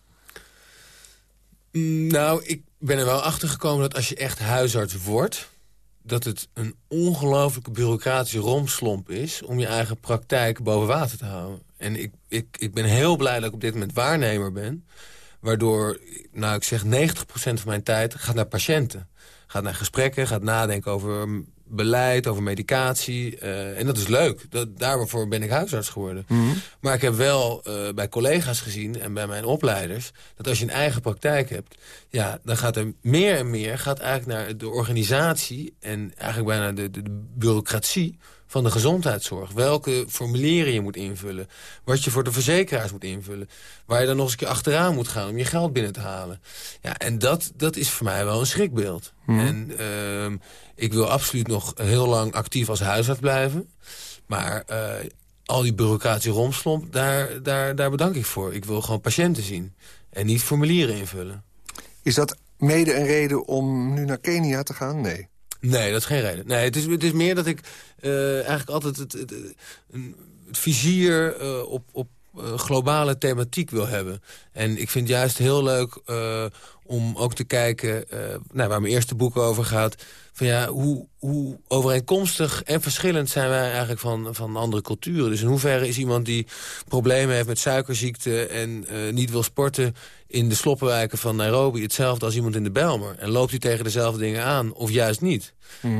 H: Nou, ik ben er wel achter gekomen dat als je echt huisarts wordt... dat het een ongelooflijke bureaucratische romslomp is... om je eigen praktijk boven water te houden. En ik, ik, ik ben heel blij dat ik op dit moment waarnemer ben... waardoor, nou ik zeg 90% van mijn tijd gaat naar patiënten. Gaat naar gesprekken, gaat nadenken over beleid, over medicatie. Uh, en dat is leuk. Dat, daarvoor ben ik huisarts geworden.
G: Mhm.
H: Maar ik heb wel uh, bij collega's gezien en bij mijn opleiders... dat als je een eigen praktijk hebt... ja, dan gaat er meer en meer gaat eigenlijk naar de organisatie... en eigenlijk bijna de, de, de bureaucratie van de gezondheidszorg. Welke formulieren je moet invullen. Wat je voor de verzekeraars moet invullen. Waar je dan nog eens een keer achteraan moet gaan om je geld binnen te halen. Ja, en dat, dat is voor mij wel een schrikbeeld.
G: Mhm.
H: En ehm, ik wil absoluut nog heel lang actief als huisarts blijven. Maar eh, al die bureaucratische romslomp, daar, daar, daar bedank ik voor. Ik wil gewoon patiënten zien. En niet formulieren invullen.
G: Is dat mede een reden om nu naar Kenia te gaan? Nee.
H: Nee, dat is geen reden. Nee, het is, het is meer dat ik eh, eigenlijk altijd het, het, vizier eh, op, op eh, globale thematiek wil hebben. En ik vind juist heel leuk om ook te kijken... eh, nou, waar mijn eerste boek over gaat... van ja, hoe, hoe overeenkomstig en verschillend zijn wij eigenlijk van, van andere culturen. Dus in hoeverre is iemand die problemen heeft met suikerziekte... en eh, niet wil sporten in de sloppenwijken van Nairobi... hetzelfde als iemand in de Belmer. En loopt hij tegen dezelfde dingen aan of juist niet?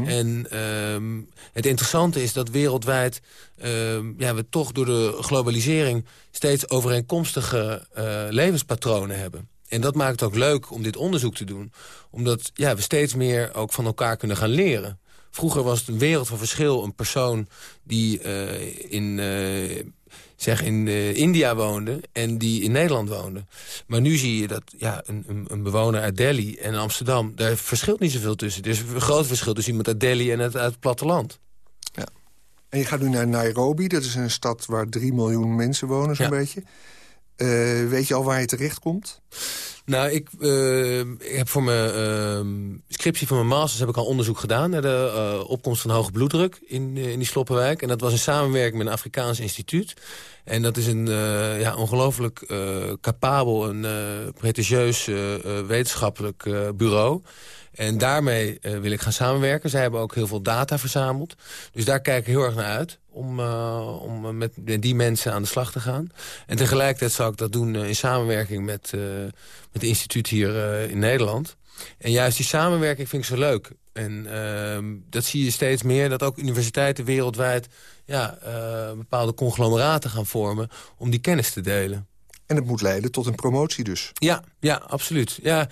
H: En ehm, het interessante is dat wereldwijd ehm, ja, we toch door de globalisering steeds overeenkomstige eh, levenspatronen hebben. En dat maakt het ook leuk om dit onderzoek te doen. Omdat ja, we steeds meer ook van elkaar kunnen gaan leren. Vroeger was het een wereld van verschil. Een persoon die eh, in, eh, zeg in eh, India woonde en die in Nederland woonde. Maar nu zie je dat ja, een, een, bewoner uit Delhi en Amsterdam... daar verschilt niet zoveel tussen. Er is een groot verschil tussen iemand uit Delhi en uit, uit het platteland.
G: En je gaat nu naar Nairobi. Dat is een stad waar 3 miljoen mensen wonen, zo'n
H: Ja.
G: beetje. Eh, weet je al waar je terechtkomt?
H: Nou, ik, eh, ik heb voor mijn eh, scriptie van mijn masters heb ik al onderzoek gedaan... naar de opkomst van hoge bloeddruk in, in die Sloppenwijk. En dat was in samenwerking met een Afrikaans instituut. En dat is een ja, ongelooflijk capabel en pretentieus wetenschappelijk bureau... En daarmee wil ik gaan samenwerken. Zij hebben ook heel veel data verzameld. Dus daar kijk ik heel erg naar uit. Om, eh, om met met die mensen aan de slag te gaan. En tegelijkertijd zal ik dat doen eh, in samenwerking met, eh, met het instituut hier in Nederland. En juist die samenwerking vind ik zo leuk. En ehm, dat zie je steeds meer. Dat ook universiteiten wereldwijd ja, bepaalde conglomeraten gaan vormen. Om die kennis te delen.
G: En het moet leiden tot een promotie dus.
H: Ja, ja absoluut. Ja,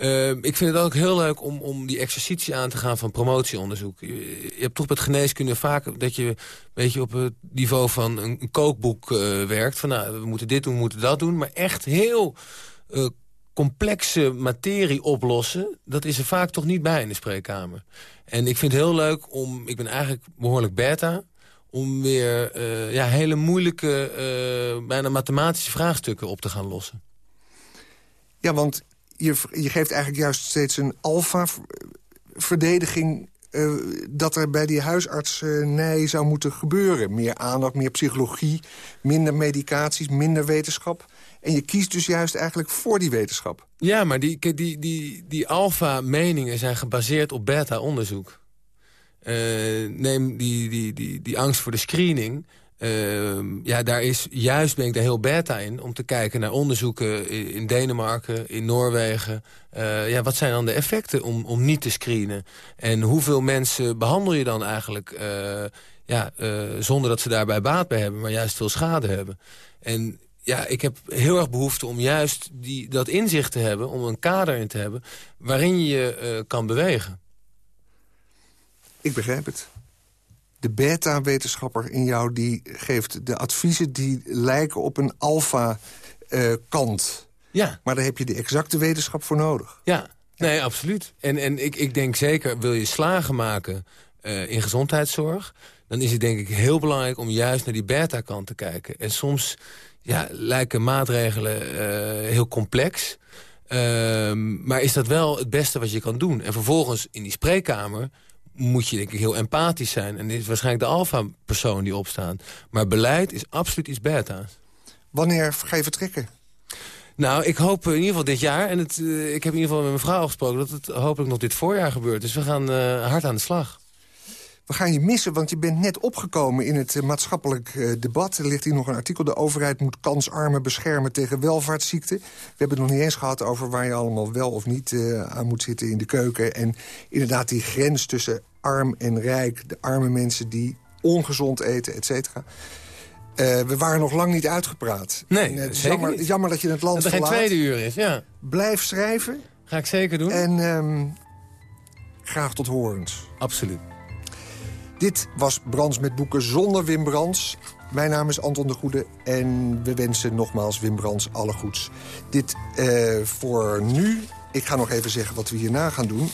H: eh, ik vind het ook heel leuk om, om die exercitie aan te gaan van promotieonderzoek. Je, hebt toch met geneeskunde vaak dat je een beetje op het niveau van een, kookboek eh, werkt. Van nou, we moeten dit doen, we moeten dat doen. Maar echt heel eh, complexe materie oplossen, dat is er vaak toch niet bij in de spreekkamer. En ik vind het heel leuk om, ik ben eigenlijk behoorlijk beta om weer eh, ja, hele moeilijke, bijna mathematische vraagstukken op te gaan lossen.
G: Ja, want je, je geeft eigenlijk juist steeds een alfa-verdediging... eh, dat er bij die huisartsnij zou moeten gebeuren. Meer aandacht, meer psychologie, minder medicaties, minder wetenschap. En je kiest dus juist eigenlijk voor die wetenschap.
H: Ja, maar die, die, die, die alfa-meningen zijn gebaseerd op beta-onderzoek. Eh, neem die, die, die, die angst voor de screening. Eh, ja, daar is, juist ben ik daar heel beta in... om te kijken naar onderzoeken in, Denemarken, in Noorwegen. Eh, ja, wat zijn dan de effecten om, om niet te screenen? En hoeveel mensen behandel je dan eigenlijk... eh, ja, eh, zonder dat ze daarbij baat bij hebben... maar juist veel schade hebben? En ja, ik heb heel erg behoefte om juist die, dat inzicht te hebben... om een kader in te hebben waarin je je kan bewegen.
G: Ik begrijp het. De beta-wetenschapper in jou die geeft de adviezen... die lijken op een alfa-kant.
H: ja.
G: Maar daar heb je de exacte wetenschap voor nodig.
H: Ja, nee, absoluut. En, en ik, ik denk zeker, wil je slagen maken eh, in gezondheidszorg... dan is het denk ik heel belangrijk om juist naar die beta-kant te kijken. En soms ja, lijken maatregelen eh, heel complex... Ehm, maar is dat wel het beste wat je kan doen? En vervolgens in die spreekkamer moet je denk ik heel empathisch zijn. En dit is waarschijnlijk de alfa-persoon die opstaat. Maar beleid is absoluut iets beta's.
G: Wanneer ga je vertrekken?
H: Nou, ik hoop in ieder geval dit jaar. En het, eh, ik heb in ieder geval met mijn vrouw gesproken... dat het hopelijk nog dit voorjaar gebeurt. Dus we gaan eh, hard aan de slag.
G: We gaan je missen, want je bent net opgekomen in het eh, maatschappelijk eh, debat. Er ligt hier nog een artikel. De overheid moet kansarmen beschermen tegen welvaartsziekten. We hebben het nog niet eens gehad over waar je allemaal wel of niet eh, aan moet zitten in de keuken. En inderdaad die grens tussen arm en rijk. De arme mensen die ongezond eten, et cetera. We waren nog lang niet uitgepraat.
H: Nee,
G: En, het is
H: zeker
G: jammer,
H: niet.
G: jammer dat je het land
H: Dat er geen tweede uur is, ja.
G: Blijf schrijven
H: Ga ik zeker doen.
G: en ehm, graag tot horens.
H: Absoluut.
G: Dit was Brands met boeken zonder Wim Brands. Mijn naam is Anton de Goede en we wensen nogmaals Wim Brands alle goeds. Dit eh, voor nu. Ik ga nog even zeggen wat we hierna gaan doen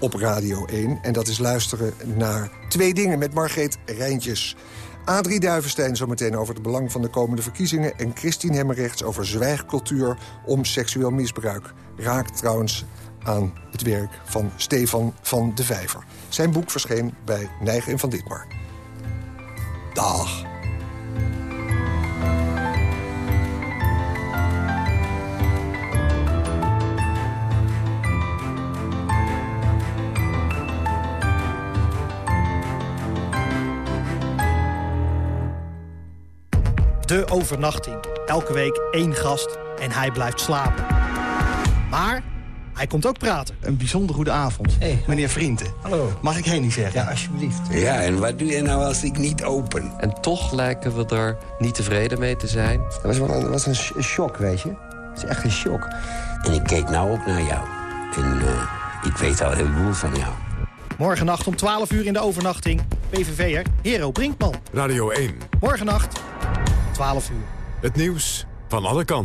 G: op Radio 1. En dat is luisteren naar Twee Dingen met Margreet Rijntjes. Adrie Duivenstein zometeen over het belang van de komende verkiezingen... en Christine Hemmerrechts over zwijgcultuur om seksueel misbruik. Raakt trouwens aan het werk van Stefan van de Vijver. Zijn boek verscheen bij Nijgen en van Ditmar. Dag.
L: De overnachting. Elke week één gast en hij blijft slapen. Maar hij komt ook praten.
M: Een bijzonder goede avond. Meneer Vrienden.
L: Hallo.
M: Mag ik Henny zeggen?
L: Ja, alsjeblieft.
N: Ja, en wat doe je nou als ik niet open?
O: En toch lijken we er niet tevreden mee te zijn.
M: Dat was wel een, dat was een sh- een shock, weet je. Het is echt een shock.
N: En ik keek nou ook naar jou. En eh, ik weet al heel veel van jou.
L: Morgennacht om 12 uur in de overnachting. PVV'er Hero Brinkman.
A: Radio 1.
L: Morgennacht, 12 uur.
A: Het nieuws van alle kanten.